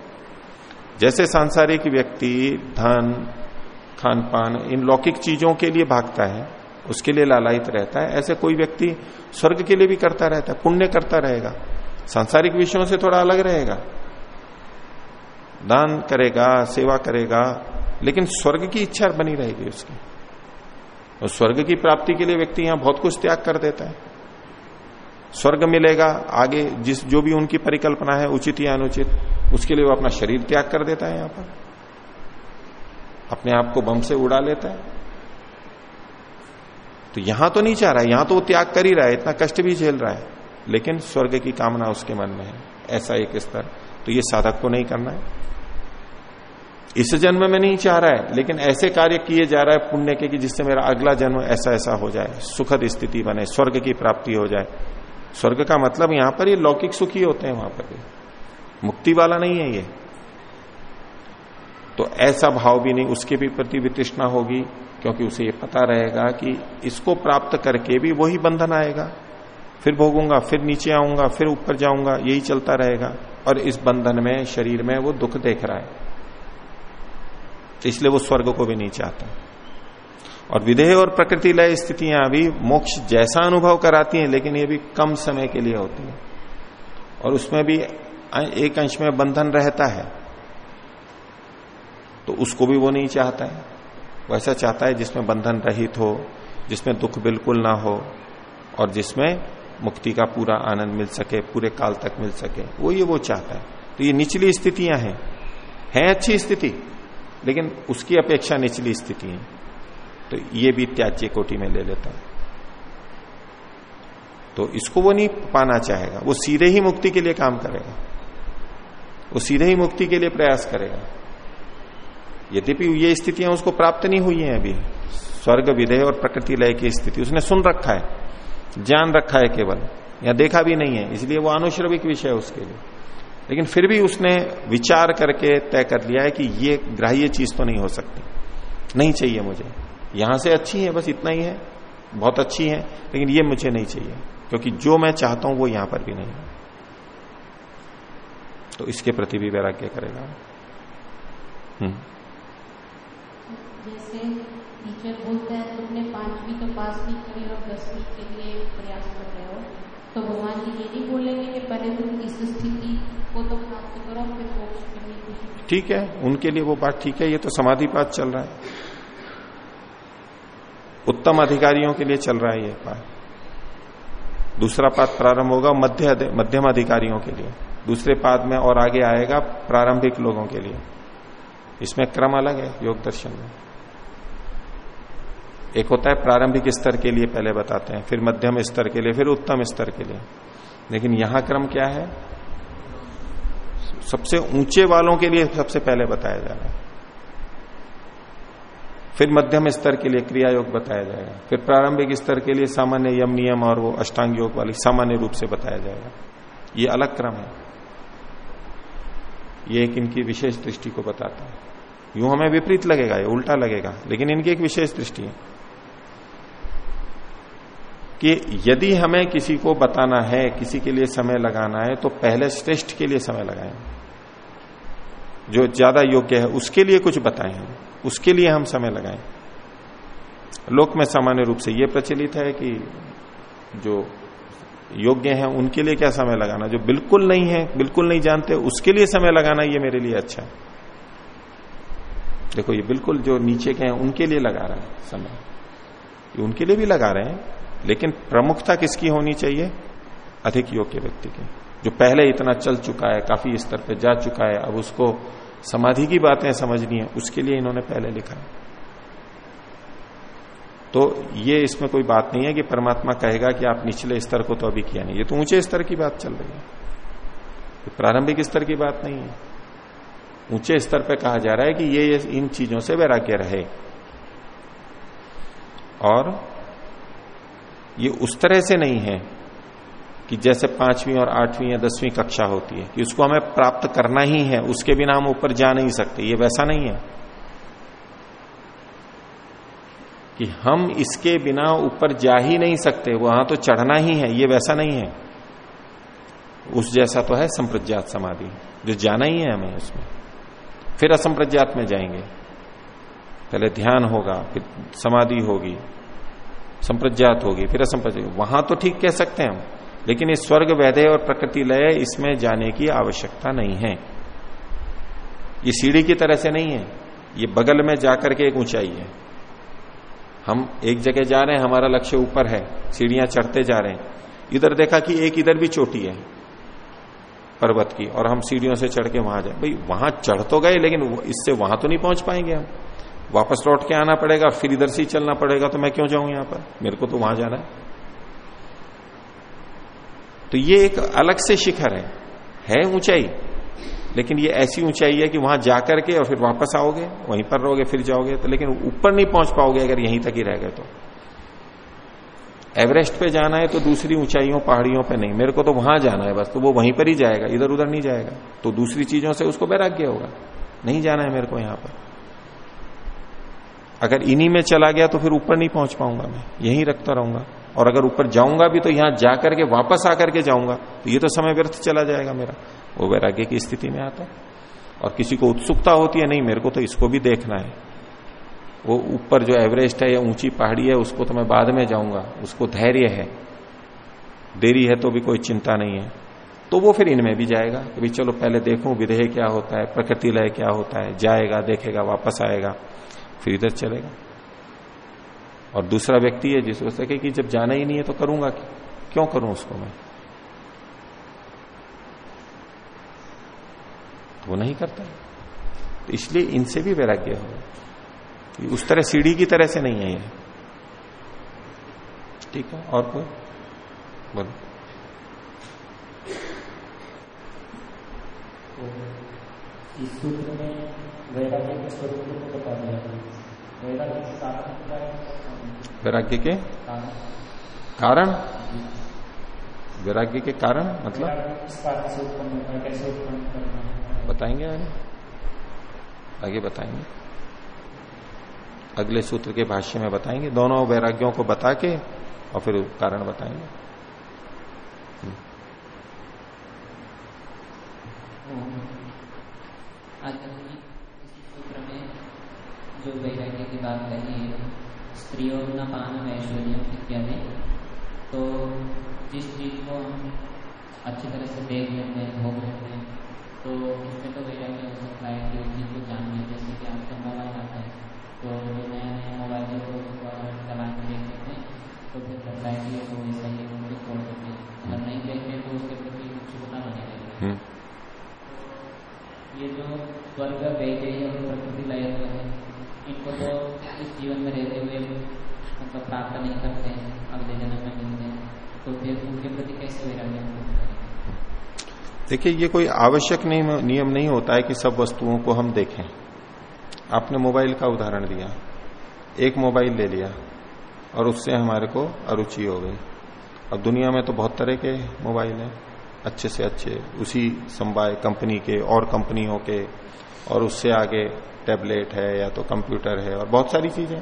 जैसे सांसारिक व्यक्ति धन खान पान इन लौकिक चीज़ों के लिए भागता है, उसके लिए लालायित रहता है, ऐसे कोई व्यक्ति स्वर्ग के लिए भी करता रहता है, पुण्य करता रहेगा। सांसारिक विषयों से थोड़ा अलग रहेगा। दान करेगा, सेवा करेगा, लेकिन स्वर्ग की इच्छा बनी रहेगी उसकी। और स्वर्ग की प्राप्ति के लिए व्यक्ति यहाँ बहुत कुछ त्याग कर देता है। स्वर्ग मिलेगा, आगे जिस, जो भी उनकी परिकल्पना है, उचित या अनुचित, उसके लिए वो अपना शरीर त्याग कर देता है यहाँ पर। अपने आप को बम से उड़ा लेता है। तो यहाँ तो नहीं चाह रहा है, यहाँ तो वो त्याग कर ही रहा है, इतना कष्ट भी झेल रहा है। लेकिन स्वर्ग की कामना उसके मन में है। ऐसा एक स्तर। तो ये साधक को नहीं करना है। इस जन्म में नहीं चाह रहा है, लेकिन ऐसे कार्य किए जा रहा है पुण्य के कि जिससे मेरा अगला जन्म ऐसा ऐसा हो जाए, सुखद स्थिति बने, स्वर्ग की प्राप्ति हो जाए। स्वर्ग का मतलब यहाँ पर ये लौकिक सुखी होते हैं वहाँ पर भी। मुक्ति वाला नहीं है ये। तो ऐसा भाव भी नहीं, उसके भी प्रति वितृष्णा होगी, क्योंकि उसे ये पता रहेगा कि इसको प्राप्त करके भी वही बंधन आएगा। फिर भोगूँगा, फिर नीचे आऊँगा, फिर ऊपर जाऊँगा, यही चलता रहेगा। और इस बंधन में, शरीर में वो दुख देख रहा है। इसलिए वो स्वर्ग को भी नहीं चाहता। और विधेय और प्रकृति लय स्थितियाँ भी मोक्ष जैसा अनुभव कराती हैं, लेकिन ये भी कम समय के लिए होती है। और उसमें भी एक अंश में बंधन रहता है तो उसको भी वो नहीं चाहता है। वो ऐसा चाहता है जिसमें बंधन रहित हो, जिसमें दुख बिल्कुल ना हो, और जिसमें मुक्ति का पूरा आनंद मिल सके, पूरे काल तक मिल सके। वो ये वो चाहता है। तो ये निचली स्थितियाँ हैं। हैं अच्छी स्थिति, लेकिन उसकी अपेक्षा निचली स्थिति है। तो ये भी त्याज्य कोटि में ले लेता है। तो इसको वो नहीं पाना चाहेगा। वो सीधे ही मुक्ति के लिए काम करेगा। वो सीधे ही मुक्ति के लिए प्रयास करेगा। यद्यपि ये स्थितियाँ उसको प्राप्त नहीं हुई हैं अभी। स्वर्ग विधेय और प्रकृति लय की स्थिति, उसने सुन रखा है। जान रखा है केवल, या देखा भी नहीं है, इसलिए वो अनुश्रविक विषय है उसके लिए। लेकिन फिर भी उसने विचार करके तय कर लिया है कि ये ग्राह्य चीज़ तो नहीं हो सकती। नहीं चाहिए मुझे। यहाँ से अच्छी है, बस इतना ही है। बहुत अच्छी है, लेकिन ये मुझे नहीं चाहिए, क्योंकि जो मैं चाहता हूँ वो यहाँ पर भी नहीं है। तो इसके प्रति भी वैराग्य करेगा? हम्म। जैसे टीचर बोलते हैं, तुमने पांचवी तो पास नहीं करी और दसवीं के लिए प्रयास कर रहे हो तो भगवान जी ये नहीं बोलेंगे कि पहले तुम इस स्थिति को तो प्राप्त करो, फिर मोक्ष करने की ठीक है, उनके लिए वो बात ठीक है, ये तो समाधि पाठ चल रहा है। उत्तम अधिकारियों के लिए चल रहा है ये पाठ। दूसरा पाठ प्रारंभ होगा मध्य मध्यम अधिकारियों के लिए। दूसरे पाद में और आगे आएगा प्रारंभिक लोगों के लिए। इसमें क्रम अलग है, योग दर्शन में। एक होता है प्रारंभिक स्तर के लिए पहले बताते हैं, फिर मध्यम स्तर के लिए, फिर उत्तम स्तर के लिए। लेकिन यहाँ क्रम क्या है? सबसे ऊँचे वालों के लिए सबसे पहले बताया जा रहा है फिर मध्यम स्तर के लिए क्रिया योग बताया जाएगा। फिर प्रारंभिक स्तर के लिए सामान्य यम नियम और वो अष्टांग योग वाली सामान्य रूप से बताया जाएगा। ये अलग क्रम है। ये एक इनकी विशेष दृष्टि को बताता है। यूँ हमें विपरीत लगेगा, ये उल्टा लगेगा, लेकिन इनकी एक विशेष दृष्टि है। कि यदि हमें किसी को बताना है, किसी के लिए समय लगाना है तो पहले श्रेष्ठ के लिए समय लगाएँ। जो ज़्यादा योग्य है, उसके लिए कुछ बताएँ हम। उसके लिए हम समय लगाएँ। लोक में सामान्य रूप से यह प्रचलित है कि जो योग्य हैं, उनके लिए क्या समय लगाना? जो बिल्कुल नहीं है, बिल्कुल नहीं जानते, उसके लिए समय लगाना ये मेरे लिए अच्छा है। देखो, ये बिल्कुल जो नीचे के हैं, उनके लिए लगा रहा है समय। ये उनके लिए भी लगा रहे हैं लेकिन प्रमुखता किसकी होनी चाहिए? अधिक योग्य व्यक्ति की। जो पहले इतना चल चुका है काफ़ी स्तर पर जा चुका है अब उसको समाधि की बातें समझनी है उसके लिए इन्होंने पहले लिखा है। तो ये इसमें कोई बात नहीं है कि परमात्मा कहेगा कि आप निचले स्तर को तो अभी किया नहीं। ये तो ऊँचे स्तर की बात चल रही है। तो प्रारंभिक स्तर की बात नहीं है। ऊँचे स्तर पे कहा जा रहा है कि ये, ये इन चीज़ों से वैराग्य रहे। और ये उस तरह से नहीं है कि जैसे पांचवी और आठवीं या दसवीं कक्षा होती है, कि उसको हमें प्राप्त करना ही है, उसके बिना हम ऊपर जा नहीं सकते। ये वैसा नहीं है कि हम इसके बिना ऊपर जा ही नहीं सकते, वहाँ तो चढ़ना ही है, ये वैसा नहीं है। उस जैसा तो है संप्रज्ञात समाधि, जो जाना ही है हमें उसमें। फिर असंप्रज्ञात में जाएँगे। पहले ध्यान होगा, फिर समाधि होगी। संप्रज्ञात होगी, फिर असंप्रज्ञात वहाँ तो ठीक कह सकते हैं हम, लेकिन इस स्वर्ग वैधे और प्रकृति लय इसमें जाने की आवश्यकता नहीं है। ये सीढ़ी की तरह से नहीं है, ये बगल में जाकर के एक ऊंचाई है। हम एक जगह जा रहे हैं, हमारा लक्ष्य ऊपर है, सीढ़ियाँ चढ़ते जा रहे हैं। इधर देखा कि एक इधर भी चोटी है, पर्वत की, और हम सीढ़ियों से चढ़ के वहाँ जाए भाई, वहाँ चढ़ तो गए, लेकिन इससे वहाँ तो नहीं पहुँच पाएँगे हम। वापस लौट के आना पड़ेगा, फिर इधर से ही चलना पड़ेगा तो मैं क्यों जाऊँ यहाँ पर? मेरे को तो वहाँ जाना है। तो ये एक अलग से शिखर है। है ऊंचाई, लेकिन ये ऐसी ऊंचाई है कि वहाँ जाकर के और फिर वापस आओगे, वहीं पर रहोगे, फिर जाओगे तो लेकिन ऊपर नहीं पहुँच पाओगे अगर यहीं तक ही रह गए तो। एवरेस्ट पे जाना है तो दूसरी ऊंचाइयों, पहाड़ियों पे नहीं। मेरे को तो वहाँ जाना है बस तो वो वहीं पर ही जाएगा इधर उधर नहीं जाएगा। तो दूसरी चीज़ों से उसको वैराग्य होगा। नहीं जाना है मेरे को यहाँ पर। अगर इन्हीं में चला गया तो फिर ऊपर नहीं पहुँच पाऊँगा मैं, यहीं रखता रहूँगा। और अगर ऊपर जाऊँगा भी तो यहाँ जाकर के वापस आकर के जाऊँगा तो ये तो समय व्यर्थ चला जाएगा मेरा। वो वैराग्य की स्थिति में आता है। और किसी को उत्सुकता होती है, नहीं, मेरे को तो इसको भी देखना है। वो ऊपर जो एवरेस्ट है, या ऊँची पहाड़ी है, उसको तो मैं बाद में जाऊँगा, उसको धैर्य है। देरी है तो भी कोई चिंता नहीं है। तो वो फिर इनमें भी जाएगा, कि चलो पहले देखूँ, विधेय क्या होता है, प्रकृति लय क्या होता है, जाएगा, देखेगा, वापस आएगा। फिर इधर चलेगा। और दूसरा व्यक्ति है जिसको सके कि जब जाना ही नहीं है तो करूँगा क्यों करूँ उसको मैं? तो वो नहीं करता है। तो इसलिए इनसे भी वैराग्य हो। उस तरह सीढ़ी की तरह से नहीं है ये। ठीक है, और कोई? बोलो। इस सूत्र में वैराग्य के स्वरूप को बता दिया वैराग्य के कारण वैराग्य के कारण। वैराग्य के कारण मतलब? बताएँगे आगे। आगे बताएँगे। अगले सूत्र के भाष्य में बताएँगे। दोनों वैराग्यों को बता के और फिर कारण बताएँगे। सूत्र में जो वैराग्य की बात कही है, स्त्रियों न पान ऐश्वर्य इत्यादि तो जिस चीज़ को हम अच्छी तरह से देख लेते हैं, भोग लेते हैं तो इसमें तो वैराग्य हो सकता है कि उस चीज़ को जान लें। जैसे कि आपका मोबाइल आता है तो जो नया नया मोबाइल को चला के देख लेते हैं तो फिर लगता है कि वो ऐसा ही है छोड़ देते हैं। अगर नहीं देखते तो उसके प्रति उत्सुकता बनी रहेगी। ये जो स्वर्ग वैदेय और प्रकृति लय है, इनको तो इस जीवन में रहते हुए मतलब प्राप्त नहीं करते हैं, अगले जन्म में मिलते हैं। तो फिर उनके प्रति कैसे वैराग्य देखिए, ये कोई आवश्यक नियम नियम नहीं होता है कि सब वस्तुओं को हम देखें। आपने मोबाइल का उदाहरण दिया, एक मोबाइल ले लिया, और उससे हमारे को अरुचि हो गई। अब दुनिया में तो बहुत तरह के मोबाइल हैं। अच्छे से अच्छे, उसी संवाय कंपनी के और कंपनियों के, और उससे आगे टैबलेट है या तो कंप्यूटर है और बहुत सारी चीज़ें।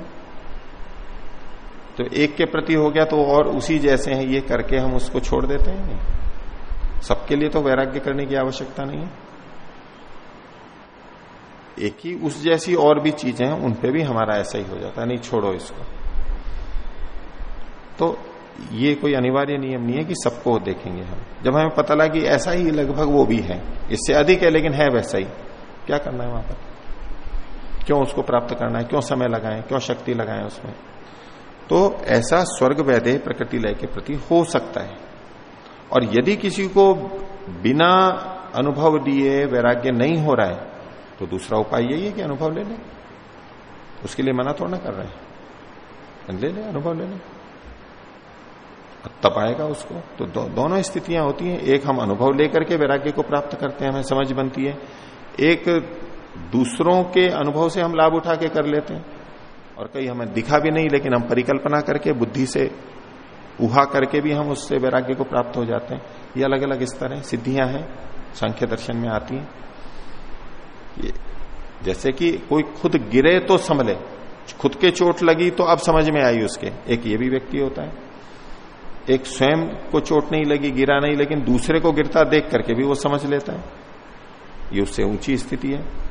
तो एक के प्रति हो गया तो और उसी जैसे हैं, ये करके हम उसको छोड़ देते हैं? सबके लिए तो वैराग्य करने की आवश्यकता नहीं है। एक ही उस जैसी और भी चीज़ें हैं, उन पे भी हमारा ऐसा ही हो जाता है, नहीं छोड़ो इसको। तो ये कोई अनिवार्य नियम नहीं है कि सबको देखेंगे हम। जब हमें पता लगा कि ऐसा ही लगभग वो भी है, इससे अधिक है लेकिन है वैसा ही। क्या करना है वहाँ पर? क्यों उसको प्राप्त करना है? क्यों समय लगाएँ? क्यों शक्ति लगाएँ उसमें? तो ऐसा स्वर्ग वैदे प्रकृति लय के प्रति हो सकता है। और यदि किसी को बिना अनुभव दिए वैराग्य नहीं हो रहा है तो दूसरा उपाय यही है कि अनुभव ले लें। उसके लिए मना थोड़ा ना कर रहे हैं। ले ले, अनुभव ले लें। तब आएगा उसको। तो दो, दोनों स्थितियाँ होती हैं। एक हम अनुभव लेकर के वैराग्य को प्राप्त करते हैं हमें समझ बनती है। एक दूसरों के अनुभव से हम लाभ उठा के कर लेते हैं। और कई हमें दिखा भी नहीं लेकिन हम परिकल्पना करके बुद्धि से उहा करके भी हम उससे वैराग्य को प्राप्त हो जाते हैं। ये अलग अलग स्तर है सिद्धियाँ हैं सांख्य दर्शन में आती हैं। जैसे कि कोई खुद गिरे तो संभले खुद के चोट लगी तो अब समझ में आई उसके। एक ये भी व्यक्ति होता है। एक स्वयं को चोट नहीं लगी, गिरा नहीं, लेकिन दूसरे को गिरता देख करके भी वो समझ लेता है। ये उससे ऊँची स्थिति है।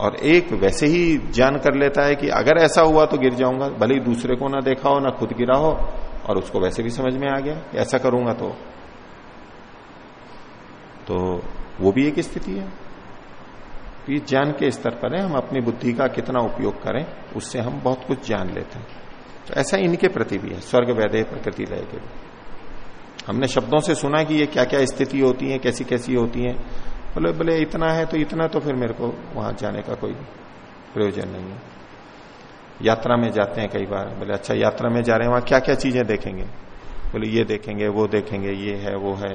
और एक वैसे ही जान कर लेता है कि अगर ऐसा हुआ तो गिर जाऊँगा, भले ही दूसरे को ना देखा हो, ना खुद गिरा हो, और उसको वैसे भी समझ में आ गया, ऐसा करूँगा तो। तो वो भी एक स्थिति है। तो ये ज्ञान के स्तर पर है, हम अपनी बुद्धि का कितना उपयोग करें, उससे हम बहुत कुछ जान लेते हैं। तो ऐसा इनके प्रति भी है, स्वर्ग वैदय प्रकृति लय के हमने शब्दों से सुना कि ये क्या क्या स्थिति होती है कैसी कैसी होती है। बोले बोले, इतना है तो इतना तो फिर मेरे को वहाँ जाने का कोई प्रयोजन नहीं है। यात्रा में जाते हैं कई बार, बोले अच्छा यात्रा में जा रहे हैं, वहाँ क्या क्या चीज़ें देखेंगे? बोले, ये देखेंगे, वो देखेंगे, ये है, वो है।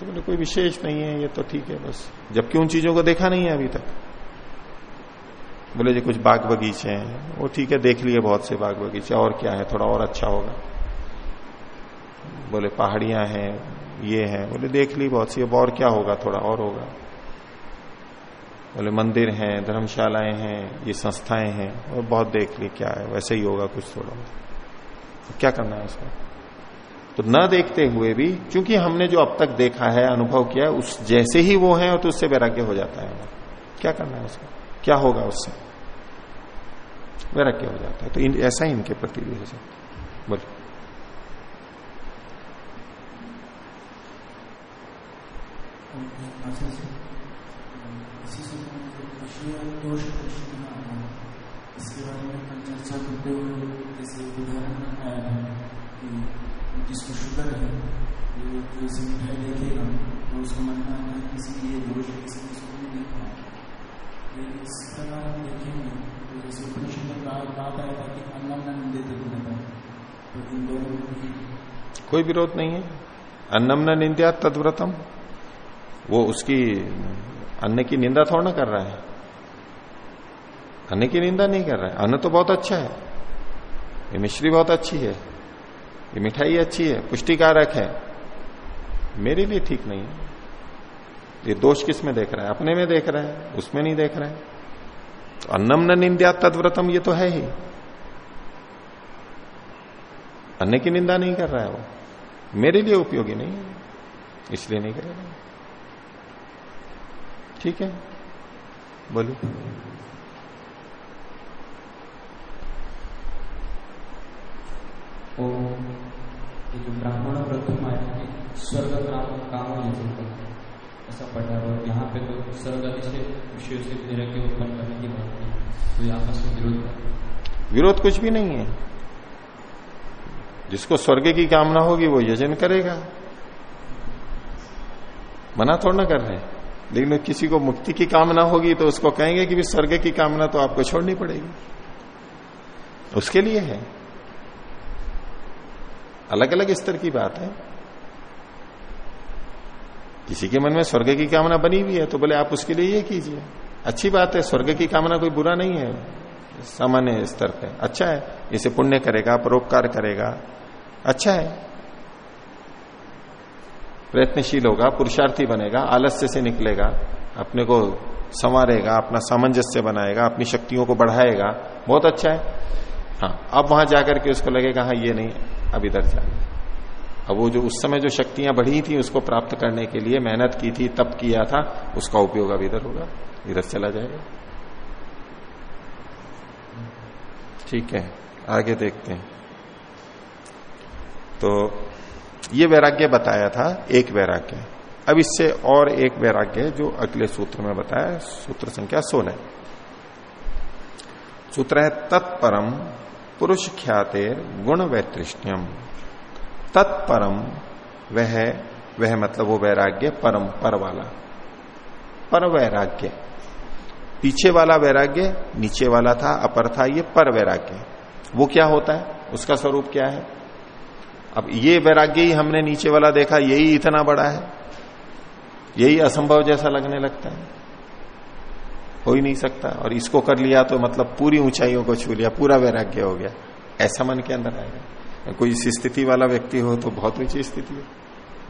तो बोले, कोई विशेष नहीं है, ये तो ठीक है बस। जबकि उन चीज़ों को देखा नहीं है अभी तक। बोले जी, कुछ बाग बगीचे हैं। वो ठीक है, देख लिए बहुत से बाग बगीचे। और क्या है? थोड़ा और अच्छा होगा। बोले, पहाड़ियाँ हैं, ये है। बोले, देख ली बहुत सी। अब और क्या होगा? थोड़ा और होगा। बोले, मंदिर हैं, धर्मशालाएँ हैं, ये संस्थाएँ हैं। और बहुत देख ली क्या है। वैसे ही होगा कुछ थोड़ा तो क्या करना है उसका? तो न देखते हुए भी क्योंकि हमने जो अब तक देखा है, अनुभव किया उस जैसे ही वो है तो उससे वैराग्य हो जाता है। क्या करना है उसका? क्या होगा उससे? वैराग्य हो जाता है। तो ऐसा ही इनके प्रति भी हो सकता बोलिए बारे में चर्चा करते हुए उदाहरण है। जिसको है है किसी ये दोष है किसी को नहीं लेकिन इस प्रकार हम देखेंगे जैसे उपनिषद में था कि अन्नम न निंदे तत्व तो इन दोनों कोई विरोध नहीं है। अन्नम न निंदा तदव्रतम। वो उसकी अन्न की निंदा थोड़ा ना कर रहा है। अन्न की निंदा नहीं कर रहा है। अन्न तो बहुत अच्छा है। ये मिश्री बहुत अच्छी है। ये मिठाई अच्छी है। पुष्टिकारक है। मेरे लिए ठीक नहीं है। ये दोष किसमें देख रहा है? अपने में देख रहा है। उसमें नहीं देख रहा है। तो अन्नम न निंदा तदव्रतम ये तो है ही। अन्न की निंदा नहीं कर रहा है वो। मेरे लिए उपयोगी नहीं है। इसलिए नहीं करेगा। ठीक है? बोलिए ब्राह्मण प्रथम स्वर्ग काम जैसे ऐसा पढ़ा और यहाँ पे तो स्वर्ग से विषयों से वैराग्य उत्पन्न करने की बात की तो आपस में विरोध विरोध कुछ भी नहीं है। जिसको स्वर्ग की कामना होगी वो यजन करेगा। मना थोड़ा ना कर रहे। लेकिन किसी को मुक्ति की कामना होगी तो उसको कहेंगे कि भी स्वर्ग की कामना तो आपको छोड़नी पड़ेगी। उसके लिए है। अलग अलग स्तर की बात है। किसी के मन में स्वर्ग की कामना बनी हुई है तो बोले आप उसके लिए ये कीजिए। अच्छी बात है, स्वर्ग की कामना कोई बुरा नहीं है। सामान्य स्तर पे। अच्छा है, इसे पुण्य करेगा, परोपकार करेगा। अच्छा है। प्रयत्नशील होगा, पुरुषार्थी बनेगा, आलस्य से निकलेगा, अपने को संवारेगा, अपना सामंजस्य बनाएगा, अपनी शक्तियों को बढ़ाएगा। बहुत अच्छा है। हाँ अब वहाँ जाकर के उसको लगेगा हाँ ये नहीं, अब इधर जाए अब वो जो उस समय जो शक्तियाँ बढ़ी थी उसको प्राप्त करने के लिए मेहनत की थी तब किया था, उसका उपयोग अब इधर होगा, इधर चला जाएगा। ठीक है, आगे देखते हैं। तो ये वैराग्य बताया था, एक वैराग्य। अब इससे और एक वैराग्य जो अगले सूत्र में बताया, सूत्र संख्या सोलह। सूत्र है तत्परम पुरुष ख्यातेर गुण वैतृष्ण्यम। तत्परम, वह वह मतलब वो वैराग्य, परम, पर वाला। पर वैराग्य। पीछे वाला वैराग्य, नीचे वाला था, अपर था, ये पर वैराग्य वो क्या होता है? उसका स्वरूप क्या है? अब ये वैराग्य ही हमने नीचे वाला देखा, यही इतना बड़ा है। यही असंभव जैसा लगने लगता है। हो ही नहीं सकता। और इसको कर लिया तो मतलब पूरी ऊंचाइयों को छू लिया, पूरा वैराग्य हो गया। ऐसा मन के अंदर आएगा। कोई इस स्थिति वाला व्यक्ति हो तो बहुत ऊँची स्थिति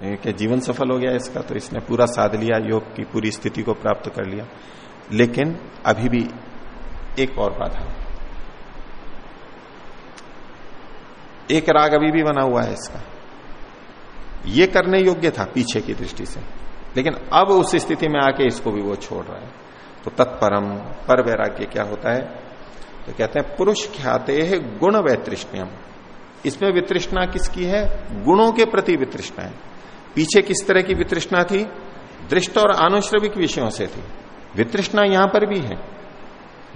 है। क्या जीवन सफल हो गया इसका? तो इसने पूरा साध लिया, योग की पूरी स्थिति को प्राप्त कर लिया। लेकिन अभी भी एक और बाधा। एक राग अभी भी बना हुआ है इसका। ये करने योग्य था पीछे की दृष्टि से। लेकिन अब उस स्थिति में आके इसको भी वो छोड़ रहा है। तो तत्परम पर वैराग्य क्या होता है? तो कहते हैं, पुरुष ख्याते है गुण वैतृष्ण्यम। इसमें वितृष्णा किसकी है? गुणों के प्रति वितृष्णा है। पीछे किस तरह की वितृष्णा थी? दृष्ट और आनुश्रविक विषयों से थी। वितृष्णा यहाँ पर भी है।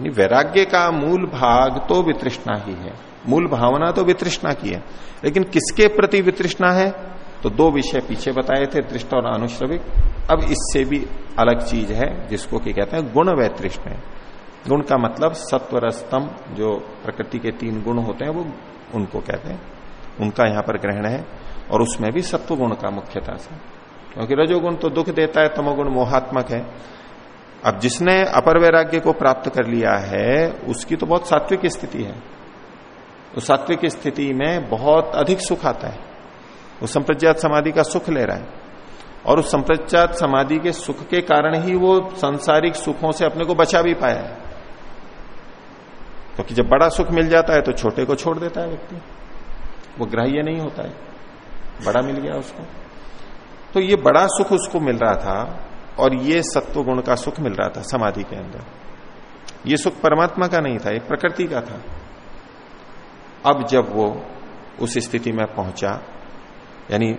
वैराग्य का मूल भाग तो वितृष्णा ही है। मूल भावना तो वितृष्णा की है। लेकिन किसके प्रति वितृष्णा है? तो दो विषय पीछे बताए थे, दृष्ट और आनुश्रविक। अब इससे भी अलग चीज़ है, जिसको कि कहते हैं गुण वैतृष्ण गुण का मतलब सत्वरस्तम, जो प्रकृति के तीन गुण होते हैं, वो उनको कहते हैं। उनका यहाँ पर ग्रहण है और उसमें भी सत्व गुण का मुख्यता से। क्योंकि रजोगुण तो दुख देता है, तमोगुण मोहात्मक है। अब जिसने अपर वैराग्य को प्राप्त कर लिया है, उसकी तो बहुत सात्विक स्थिति है। तो सात्विक स्थिति में बहुत अधिक सुख आता है। वो संप्रज्ञात समाधि का सुख ले रहा है। और उस संप्रज्ञात समाधि के सुख के कारण ही वो सांसारिक सुखों से अपने को बचा भी पाया है। क्योंकि जब बड़ा सुख मिल जाता है तो छोटे को छोड़ देता है व्यक्ति। वो ग्राह्य नहीं होता है। बड़ा मिल गया उसको। तो ये बड़ा सुख उसको मिल रहा था और ये सत्व गुण का सुख मिल रहा था समाधि के अंदर। ये सुख परमात्मा का नहीं था, ये प्रकृति का था। अब जब वो उस स्थिति में पहुँचा, यानी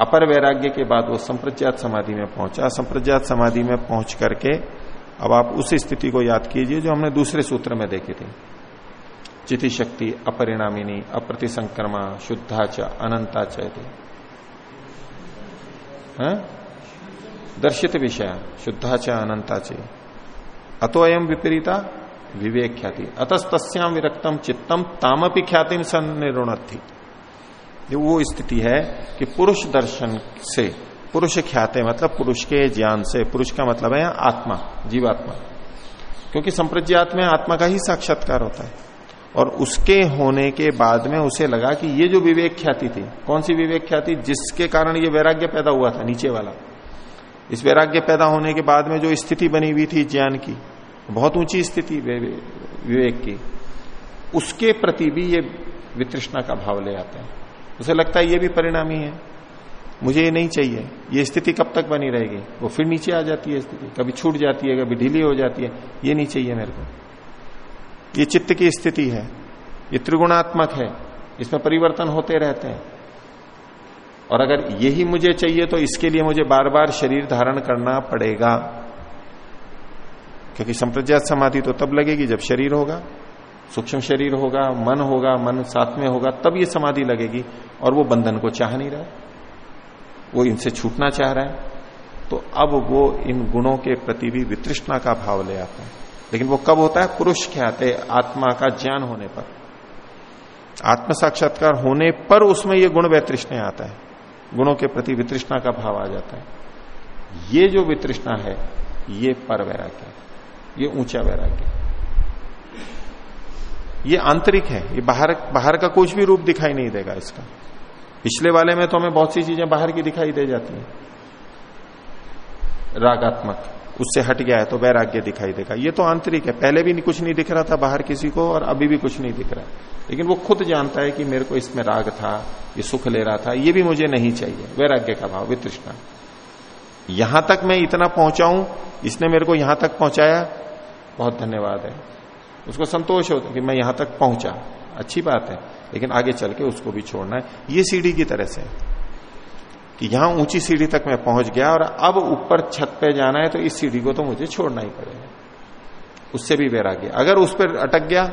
अपर वैराग्य के बाद वो संप्रज्ञात समाधि में पहुँचा, संप्रज्ञात समाधि में पहुँच करके अब आप उस स्थिति को याद कीजिए जो हमने दूसरे सूत्र में देखी थी। चिति शक्ति, अपरिणामिनी, अप्रतिसंक्रमा शुद्धाच अनंताच दर्शित विषय, शुद्धा शुद्धाच अनंताचे अतो अयम विपरीता विवेक ख्याति अतस्तस्याम विरक्तम चित्तम तामपि ख्याति थी वो स्थिति है कि पुरुष दर्शन से, पुरुष ख्याते मतलब पुरुष के ज्ञान से, पुरुष का मतलब है आत्मा, जीवात्मा। क्योंकि संप्रज्ञात में आत्मा का ही साक्षात्कार होता है। और उसके होने के बाद में उसे लगा कि ये जो विवेक ख्याति थी, कौन सी विवेक ख्याति? जिसके कारण ये वैराग्य पैदा हुआ था, नीचे वाला। इस वैराग्य पैदा होने के बाद में जो स्थिति बनी हुई थी ज्ञान की, बहुत ऊँची स्थिति विवेक की, उसके प्रति भी ये वित्रष्णा का भाव ले आता है। उसे लगता है ये भी परिणामी है। मुझे ये नहीं चाहिए। ये स्थिति कब तक बनी रहेगी? वो फिर नीचे आ जाती है स्थिति। कभी छूट जाती है, कभी ढीली हो जाती है। ये नहीं चाहिए मेरे को। ये चित्त की स्थिति है। ये त्रिगुणात्मक है। इसमें परिवर्तन होते रहते हैं। और अगर यही मुझे चाहिए तो इसके लिए मुझे बार बार शरीर धारण करना पड़ेगा। क्योंकि संप्रज्ञात समाधि तो तब लगेगी जब शरीर होगा। सूक्ष्म शरीर होगा, मन होगा, मन साथ में होगा, तब ये समाधि लगेगी और वो बंधन को चाह नहीं रहा वो इनसे छूटना चाह रहा है। तो अब वो इन गुणों के प्रति भी वितृष्णा का भाव ले आता है। लेकिन वो कब होता है? पुरुष ख्याते आत्मा का ज्ञान होने पर। आत्म साक्षात्कार होने पर उसमें ये गुण वैतृष्ण आता है। गुणों के प्रति वितृष्णा का भाव आ जाता है। ये जो वितृष्णा है, ये पर वैराग्य है। ये ऊँचा वैराग्य ये आंतरिक है। ये बाहर बाहर का कुछ भी रूप दिखाई नहीं देगा इसका। पिछले वाले में तो हमें बहुत सी चीज़ें बाहर की दिखाई दे जाती हैं। रागात्मक। उससे हट गया है तो वैराग्य दिखाई देगा। ये तो आंतरिक है। पहले भी कुछ नहीं दिख रहा था बाहर किसी को और अभी भी कुछ नहीं दिख रहा। लेकिन वो खुद जानता है कि मेरे को इसमें राग था, ये सुख ले रहा था, ये भी मुझे नहीं चाहिए। वैराग्य का भाव, वितृष्णा। यहाँ तक मैं इतना पहुंचाऊं, इसने मेरे को यहाँ तक पहुँचाया, बहुत धन्यवाद है। उसको संतोष होता कि मैं यहाँ तक पहुँचा। अच्छी बात है, लेकिन आगे चल के उसको भी छोड़ना है। ये सीढ़ी की तरह से कि यहाँ ऊँची सीढ़ी तक मैं पहुँच गया और अब ऊपर छत पे जाना है तो इस सीढ़ी को तो मुझे छोड़ना ही पड़ेगा। उससे भी वैराग्य अगर उस पर अटक गया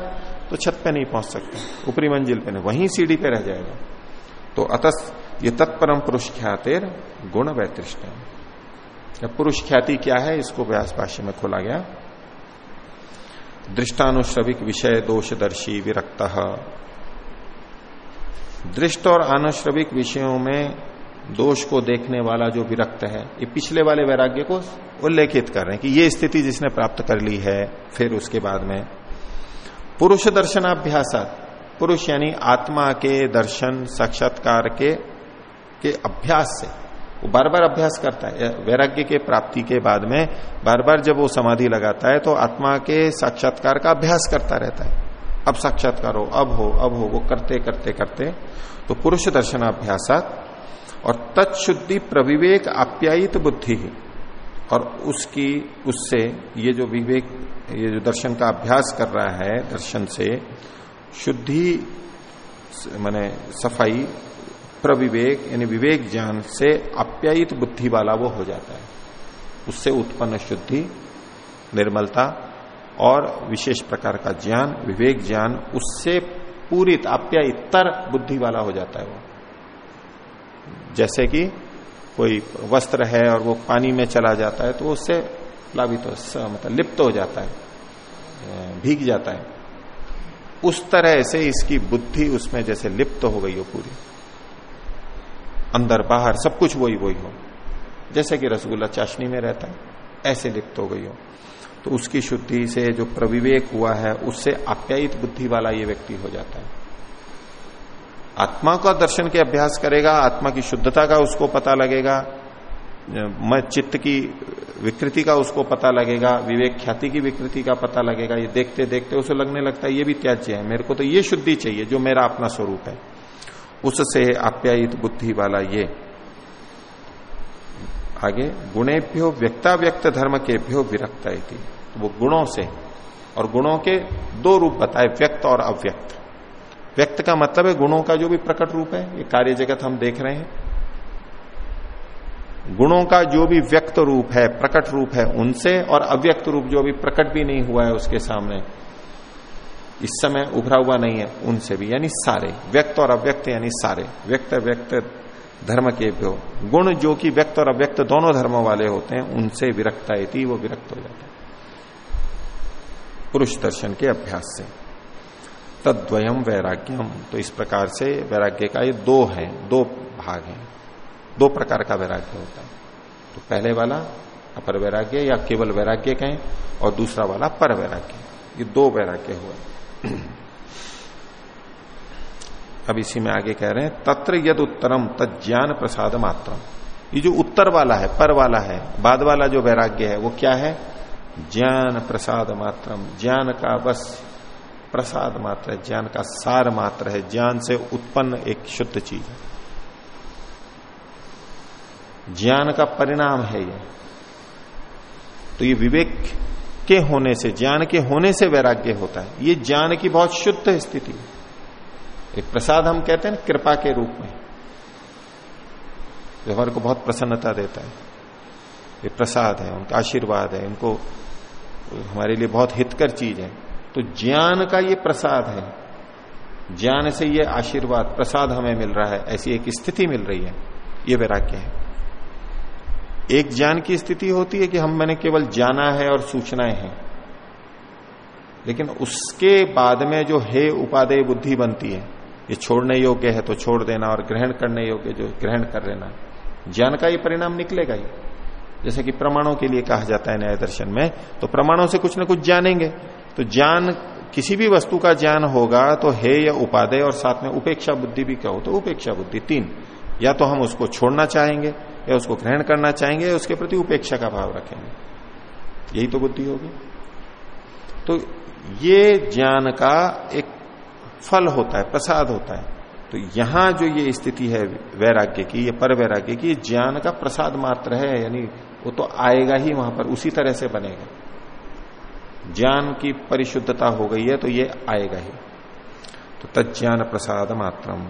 तो छत पे नहीं पहुँच सकते। ऊपरी मंजिल पे नहीं, वहीं सीढ़ी पे रह जाएगा। तो अतस ये तत्परम पुरुष ख्यातेर गुण वैतृष्ण पुरुष ख्याति क्या है, इसको व्यास भाष्य में खोला गया। दृष्टानुश्रविक विषय दोषदर्शी विरक्त। दृष्ट और अनुश्रविक विषयों में दोष को देखने वाला जो विरक्त है, ये पिछले वाले वैराग्य को उल्लेखित कर रहे हैं कि ये स्थिति जिसने प्राप्त कर ली है, फिर उसके बाद में पुरुष दर्शनाभ्यास पुरुष यानी आत्मा के दर्शन, साक्षात्कार के के अभ्यास से, वो बार बार अभ्यास करता है। वैराग्य के प्राप्ति के बाद में बार बार जब वो समाधि लगाता है तो आत्मा के साक्षात्कार का अभ्यास करता रहता है। अब साक्षात्कार हो, अब हो अब हो, वो करते करते करते तो पुरुष दर्शनाभ्यासात और तत्शुद्धि प्रविवेक आप्यायित बुद्धि और उसकी, उससे ये जो विवेक, ये जो दर्शन का अभ्यास कर रहा है, दर्शन से, शुद्धि, माने सफ़ाई, प्रविवेक, यानी विवेक ज्ञान से अप्यायित बुद्धि वाला वो हो जाता है। उससे उत्पन्न शुद्धि, निर्मलता और विशेष प्रकार का ज्ञान, विवेक ज्ञान, उससे पूरित आप्यायितर बुद्धि वाला हो जाता है वो। जैसे कि कोई वस्त्र है और वो पानी में चला जाता है तो उससे प्लावित हो मतलब लिप्त हो जाता है भीग जाता है। उस तरह से इसकी बुद्धि उसमें जैसे लिप्त हो गई हो पूरी। अंदर बाहर सब कुछ वही वही हो। जैसे कि रसगुल्ला चाशनी में रहता है, ऐसे लिप्त हो गई हो। तो उसकी शुद्धि से जो प्रविवेक हुआ है, उससे आप्यायित बुद्धि वाला ये व्यक्ति हो जाता है। आत्मा का दर्शन के अभ्यास करेगा, आत्मा की शुद्धता का उसको पता लगेगा, मैं चित्त की विकृति का उसको पता लगेगा, विवेक ख्याति की विकृति का पता लगेगा, ये देखते देखते उसे लगने लगता है, ये भी त्याज्य है, मेरे को तो ये शुद्धि चाहिए, जो मेरा अपना स्वरूप है। उससे आप्यायित बुद्धि वाला ये। आगे, गुणेभ्यो व्यक्ता व्यक्त धर्म के भ्यो विरक्त तो वो गुणों से, और गुणों के दो रूप बताए, व्यक्त और अव्यक्त। व्यक्त का मतलब है, गुणों का जो भी प्रकट रूप है, ये कार्य जगत हम देख रहे हैं। गुणों का जो भी व्यक्त रूप है, प्रकट रूप है उनसे, और अव्यक्त रूप जो अभी प्रकट भी नहीं हुआ है उसके सामने, इस समय उभरा हुआ नहीं है उनसे भी, यानी सारे, व्यक्त और अव्यक्त यानी सारे, व्यक्त व्यक्त धर्म के भ्यो गुण जो कि व्यक्त और अव्यक्त दोनों धर्मों वाले होते हैं, उनसे विरक्ता वो विरक्त हो जाता है। पुरुष दर्शन के अभ्यास से। तद्वयम वैराग्यम तो इस प्रकार से वैराग्य का ये दो है, दो भाग है। दो प्रकार का वैराग्य होता है। तो पहले वाला अपर वैराग्य या केवल वैराग्य कहें, और दूसरा वाला पर वैराग्य। ये दो वैराग्य हुआ [CLEARS THROAT] अब इसी में आगे कह रहे हैं, तत्र यद उत्तरम तज्ञान प्रसाद मात्रम ये जो उत्तर वाला है, पर वाला है, बाद वाला जो वैराग्य है, वो क्या है? ज्ञान प्रसाद मात्रम ज्ञान का बस प्रसाद मात्र है, ज्ञान का सार मात्र है, ज्ञान से उत्पन्न एक शुद्ध चीज़ है। ज्ञान का परिणाम है ये। तो ये विवेक के होने से, ज्ञान के होने से वैराग्य होता है। ये ज्ञान की बहुत शुद्ध स्थिति है। एक प्रसाद हम कहते हैं कृपा के रूप में। जो हमारे को बहुत प्रसन्नता देता है। ये प्रसाद है, उनका आशीर्वाद है, इनको हमारे लिए बहुत हितकर चीज़ है। तो ज्ञान का ये प्रसाद है। ज्ञान से ये आशीर्वाद, प्रसाद हमें मिल रहा है, ऐसी एक स्थिति मिल रही है। ये वैराग्य है। एक ज्ञान की स्थिति होती है कि हम मैंने केवल जाना है और सूचनाएँ हैं। लेकिन उसके बाद में जो हे उपादेय बुद्धि बनती है, ये छोड़ने योग्य है तो छोड़ देना और ग्रहण करने योग्य जो ग्रहण कर लेना। ज्ञान का ये परिणाम निकलेगा ही। जैसे कि प्रमाणों के लिए कहा जाता है न्याय दर्शन में तो प्रमाणों से कुछ ना कुछ जानेंगे। तो ज्ञान, किसी भी वस्तु का ज्ञान होगा तो हे या उपादेय और साथ में उपेक्षा बुद्धि भी क्या कहो तो उपेक्षा बुद्धि, तीन। या तो हम उसको छोड़ना चाहेंगे, या उसको ग्रहण करना चाहेंगे, या उसके प्रति उपेक्षा का भाव रखेंगे। यही तो बुद्धि होगी। तो ये ज्ञान का एक फल होता है, प्रसाद होता है। तो यहाँ जो ये स्थिति है वैराग्य की, ये पर वैराग्य की ज्ञान का प्रसाद मात्र है, यानी वो तो आएगा ही वहाँ पर, उसी तरह से बनेगा। ज्ञान की परिशुद्धता हो गई है तो ये आएगा ही। तो तज्ञान प्रसाद मात्रम।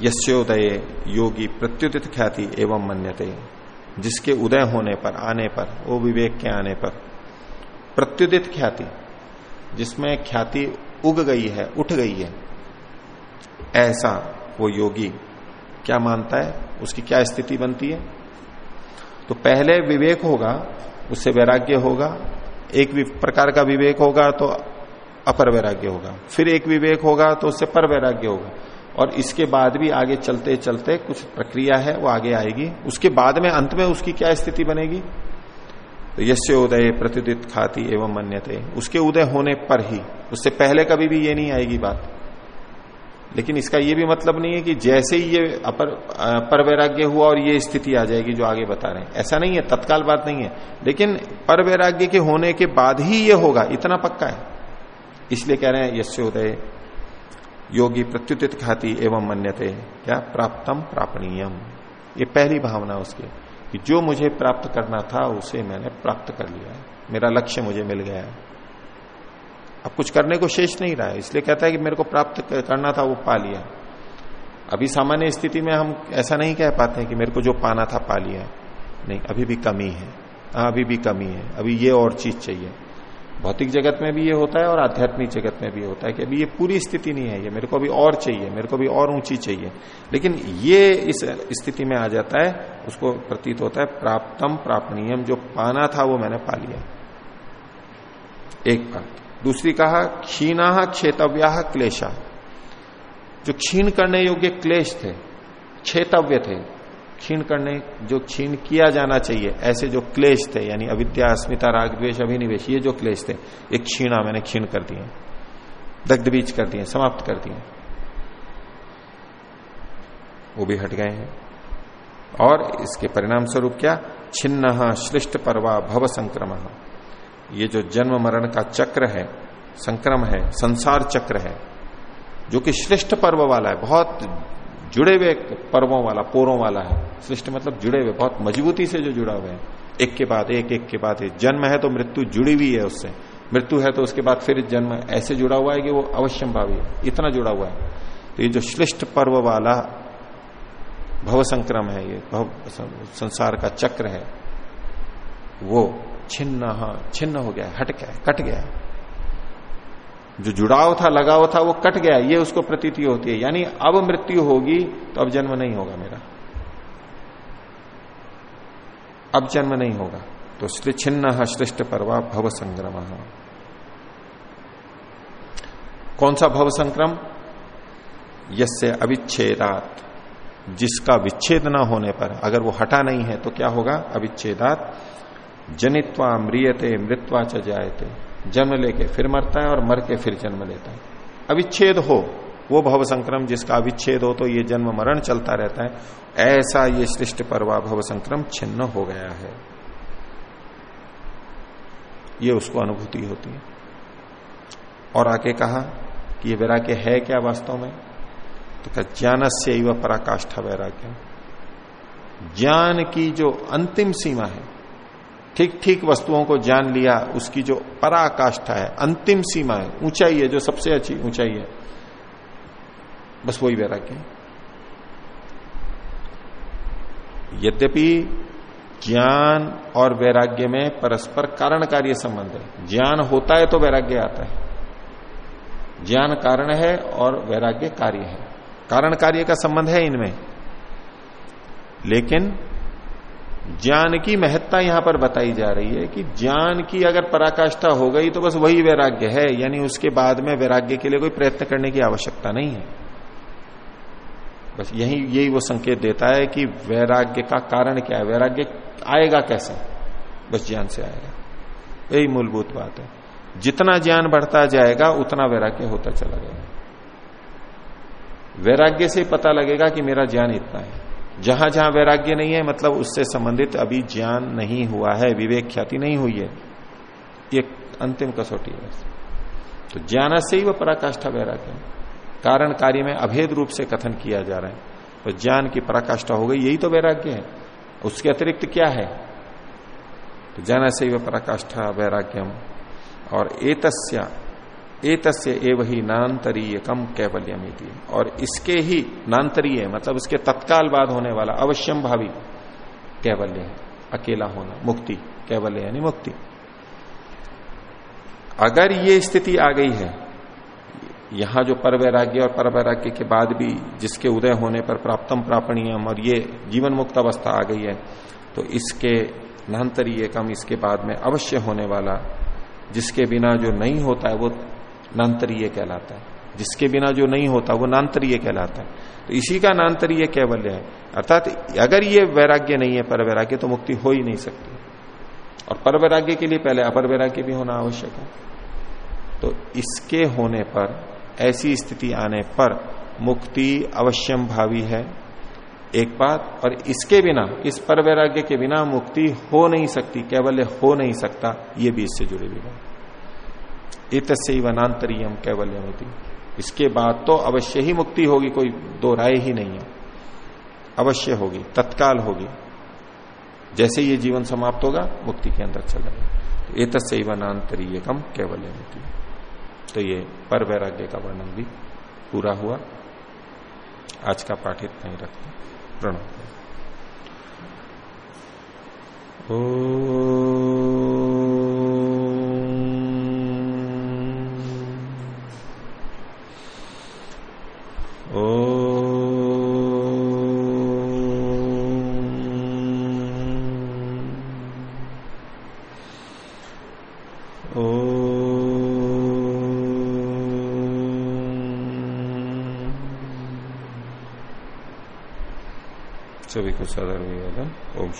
यस्योदय योगी प्रत्युदित ख्याति एवं मन्यते। जिसके उदय होने पर, आने पर, वो विवेक के आने पर, प्रत्युदित ख्याति, जिसमें ख्याति उग गई है, उठ गई है ऐसा वो योगी क्या मानता है? उसकी क्या स्थिति बनती है? तो पहले विवेक होगा, उससे वैराग्य होगा, एक प्रकार का विवेक होगा तो अपर वैराग्य होगा, फिर एक विवेक होगा तो उससे पर वैराग्य होगा, और इसके बाद भी आगे चलते चलते कुछ प्रक्रिया है, वो आगे आएगी। उसके बाद में, अंत में उसकी क्या स्थिति बनेगी? तो यश्य उदय प्रतिदित खाती एवं मन्यते। उसके उदय होने पर ही, उससे पहले कभी भी ये नहीं आएगी बात। लेकिन इसका ये भी मतलब नहीं है कि जैसे ही ये अपर, पर वैराग्य हुआ और ये स्थिति आ जाएगी जो आगे बता रहे हैं। ऐसा नहीं है, तत्काल बात नहीं है। लेकिन पर वैराग्य के होने के बाद ही ये होगा, इतना पक्का है। इसलिए कह रहे हैं यशोदय योगी प्रत्युतित खाती एवं मन्यते, क्या प्राप्तम प्रापणीयम। ये पहली भावना उसकी, कि जो मुझे प्राप्त करना था, उसे मैंने प्राप्त कर लिया मेरा लक्ष्य मुझे मिल गया है। अब कुछ करने को शेष नहीं रहा है। इसलिए कहता है कि मेरे को प्राप्त करना था, वो पा लिया। अभी सामान्य स्थिति में हम ऐसा नहीं कह पाते हैं कि मेरे को जो पाना था, पा लिया। नहीं, अभी भी कमी है। हाँ अभी भी कमी है। अभी ये और चीज़ चाहिए। भौतिक जगत में भी ये होता है और आध्यात्मिक जगत में भी होता है कि अभी ये पूरी स्थिति नहीं है। ये मेरे को अभी और चाहिए, मेरे को भी और ऊँची चाहिए। लेकिन ये इस स्थिति में आ जाता है, उसको प्रतीत होता है प्राप्तम प्रापणीयम। जो पाना था, वो मैंने पा लिया। एक बात। दूसरी कहा क्षीणा क्षेतव्या क्लेशा. जो क्षीण करने योग्य क्लेश थे, क्षेतव्य थे, क्षीण करने जो क्षीण किया जाना चाहिए, ऐसे जो क्लेश थे, यानी अविद्या, अस्मिता, राग द्वेश अभिनिवेश, ये जो क्लेश थे, ये क्षीणा मैंने क्षीण कर दिए, दग्ध बीज कर दिए, समाप्त कर दिए। वो भी हट गए हैं। और इसके परिणाम स्वरूप क्या? छिन्न श्लिष्ट परवा भव संक्रमण ये जो जन्म मरण का चक्र है, संक्रम है, संसार चक्र है, जो कि श्रेष्ठ पर्व वाला है, बहुत जुड़े हुए पर्वों वाला, पोरों वाला है। श्रेष्ठ मतलब जुड़े हुए, बहुत मजबूती से जो जुड़ा हुआ है। एक के बाद एक एक के बाद एक। जन्म है तो मृत्यु जुड़ी हुई है उससे। मृत्यु है तो उसके बाद फिर जन्म ऐसे जुड़ा हुआ है कि वो अवश्यम भावी है। इतना जुड़ा हुआ है। तो ये जो श्रेष्ठ पर्व वाला भव संक्रम है, ये भव संसार का चक्र है, वो छिन्न छिन्न हो गया, हट गया, कट गया। जो जुड़ाव था, लगाव था, वो कट गया, ये उसको प्रतीति होती है। यानी अब मृत्यु होगी तो अब जन्म नहीं होगा मेरा। अब जन्म नहीं होगा। तो श्री छिन्न श्रेष्ठ परवा, भव संग्रम। कौन सा भव संक्रम यसे अविच्छेदात। जिसका विच्छेद ना होने पर, अगर वो हटा नहीं है तो क्या होगा? अविच्छेदात। जनित्वा म्रियते, मृत्वा च जायते। जन्म लेके फिर मरता है और मर के फिर जन्म लेता है। अविच्छेद हो, वो भव संक्रम जिसका अविच्छेद हो तो ये जन्म मरण चलता रहता है। ऐसा ये सृष्ट परवा भव संक्रम छिन्न हो गया है। ये उसको अनुभूति होती है। और आके कहा कि ये वैराग्य है क्या वास्तव में? तो क्या ज्ञान से पराकाष्ठा वैराग्य ज्ञान की जो अंतिम सीमा है ठीक ठीक वस्तुओं को जान लिया, उसकी जो पराकाष्ठा है, अंतिम सीमा है, ऊंचाई है, जो सबसे अच्छी ऊंचाई है। बस वही वैराग्य यद्यपि ज्ञान और वैराग्य में परस्पर कारण कार्य संबंध है। ज्ञान होता है तो वैराग्य आता है। ज्ञान कारण है और वैराग्य कार्य है। कारण कार्य का संबंध है इनमें। लेकिन ज्ञान की महत्ता यहाँ पर बताई जा रही है कि ज्ञान की अगर पराकाष्ठा हो गई तो बस वही वैराग्य है, यानी उसके बाद में वैराग्य के लिए कोई प्रयत्न करने की आवश्यकता नहीं है। बस यही यही वो संकेत देता है कि वैराग्य का कारण क्या है, वैराग्य आएगा कैसे? बस ज्ञान से आएगा। यही मूलभूत बात है। जितना ज्ञान बढ़ता जाएगा, उतना वैराग्य होता चला जाएगा। वैराग्य से पता लगेगा कि मेरा ज्ञान इतना है। जहाँ जहाँ वैराग्य नहीं है मतलब उससे संबंधित अभी ज्ञान नहीं हुआ है, विवेक ख्याति नहीं हुई है। ये अंतिम कसौटी है तो ज्ञान से ही वह पराकाष्ठा वैराग्य कारण कार्य में अभेद रूप से कथन किया जा रहा है। तो ज्ञान की पराकाष्ठा हो गई, यही तो वैराग्य है। उसके अतिरिक्त क्या है? तो ज्ञान से वह पराकाष्ठा वैराग्यम। और एतस्या एतस्य एव ही नान्तरीय कम कैवल्यम और इसके ही नान्तरीय मतलब इसके तत्काल बाद होने वाला अवश्यम भावी कैवल्य है। अकेला होना, मुक्ति, कैवल्य यानी मुक्ति। अगर ये स्थिति आ गई है, यहाँ जो पर वैराग्य और पर वैराग्य के बाद भी जिसके उदय होने पर प्राप्तम प्रापणीयम और ये जीवन मुक्त अवस्था आ गई है तो इसके नान्तरीय कम इसके बाद में अवश्य होने वाला, जिसके बिना जो नहीं होता है, वो नान्तरीय कहलाता है। जिसके बिना जो नहीं होता, वो नान्तरीय कहलाता है। तो इसी का नान्तरीय कैवल्य है। अर्थात अगर ये वैराग्य नहीं है पर वैराग्य तो मुक्ति हो ही नहीं सकती। और पर वैराग्य के लिए पहले अपर वैराग्य भी होना आवश्यक है। तो इसके होने पर, ऐसी स्थिति आने पर मुक्ति अवश्यम भावी है, एक बात। और इसके बिना, इस पर वैराग्य के बिना मुक्ति हो नहीं सकती, कैवल्य हो नहीं सकता, ये भी इससे जुड़ी हुई बात इतसे वनांतरियम कैवल्यमती। इसके बाद तो अवश्य ही मुक्ति होगी, कोई दो राय ही नहीं है। अवश्य होगी, तत्काल होगी। जैसे ये जीवन समाप्त होगा, मुक्ति के अंदर चलेगा तो एतस्य वनांतरीयकम कैवल्यमती। तो ये पर वैराग्य का वर्णन भी पूरा हुआ। आज का पाठ इतना ही रखते प्रणव। ओ सभी को विवादन ओम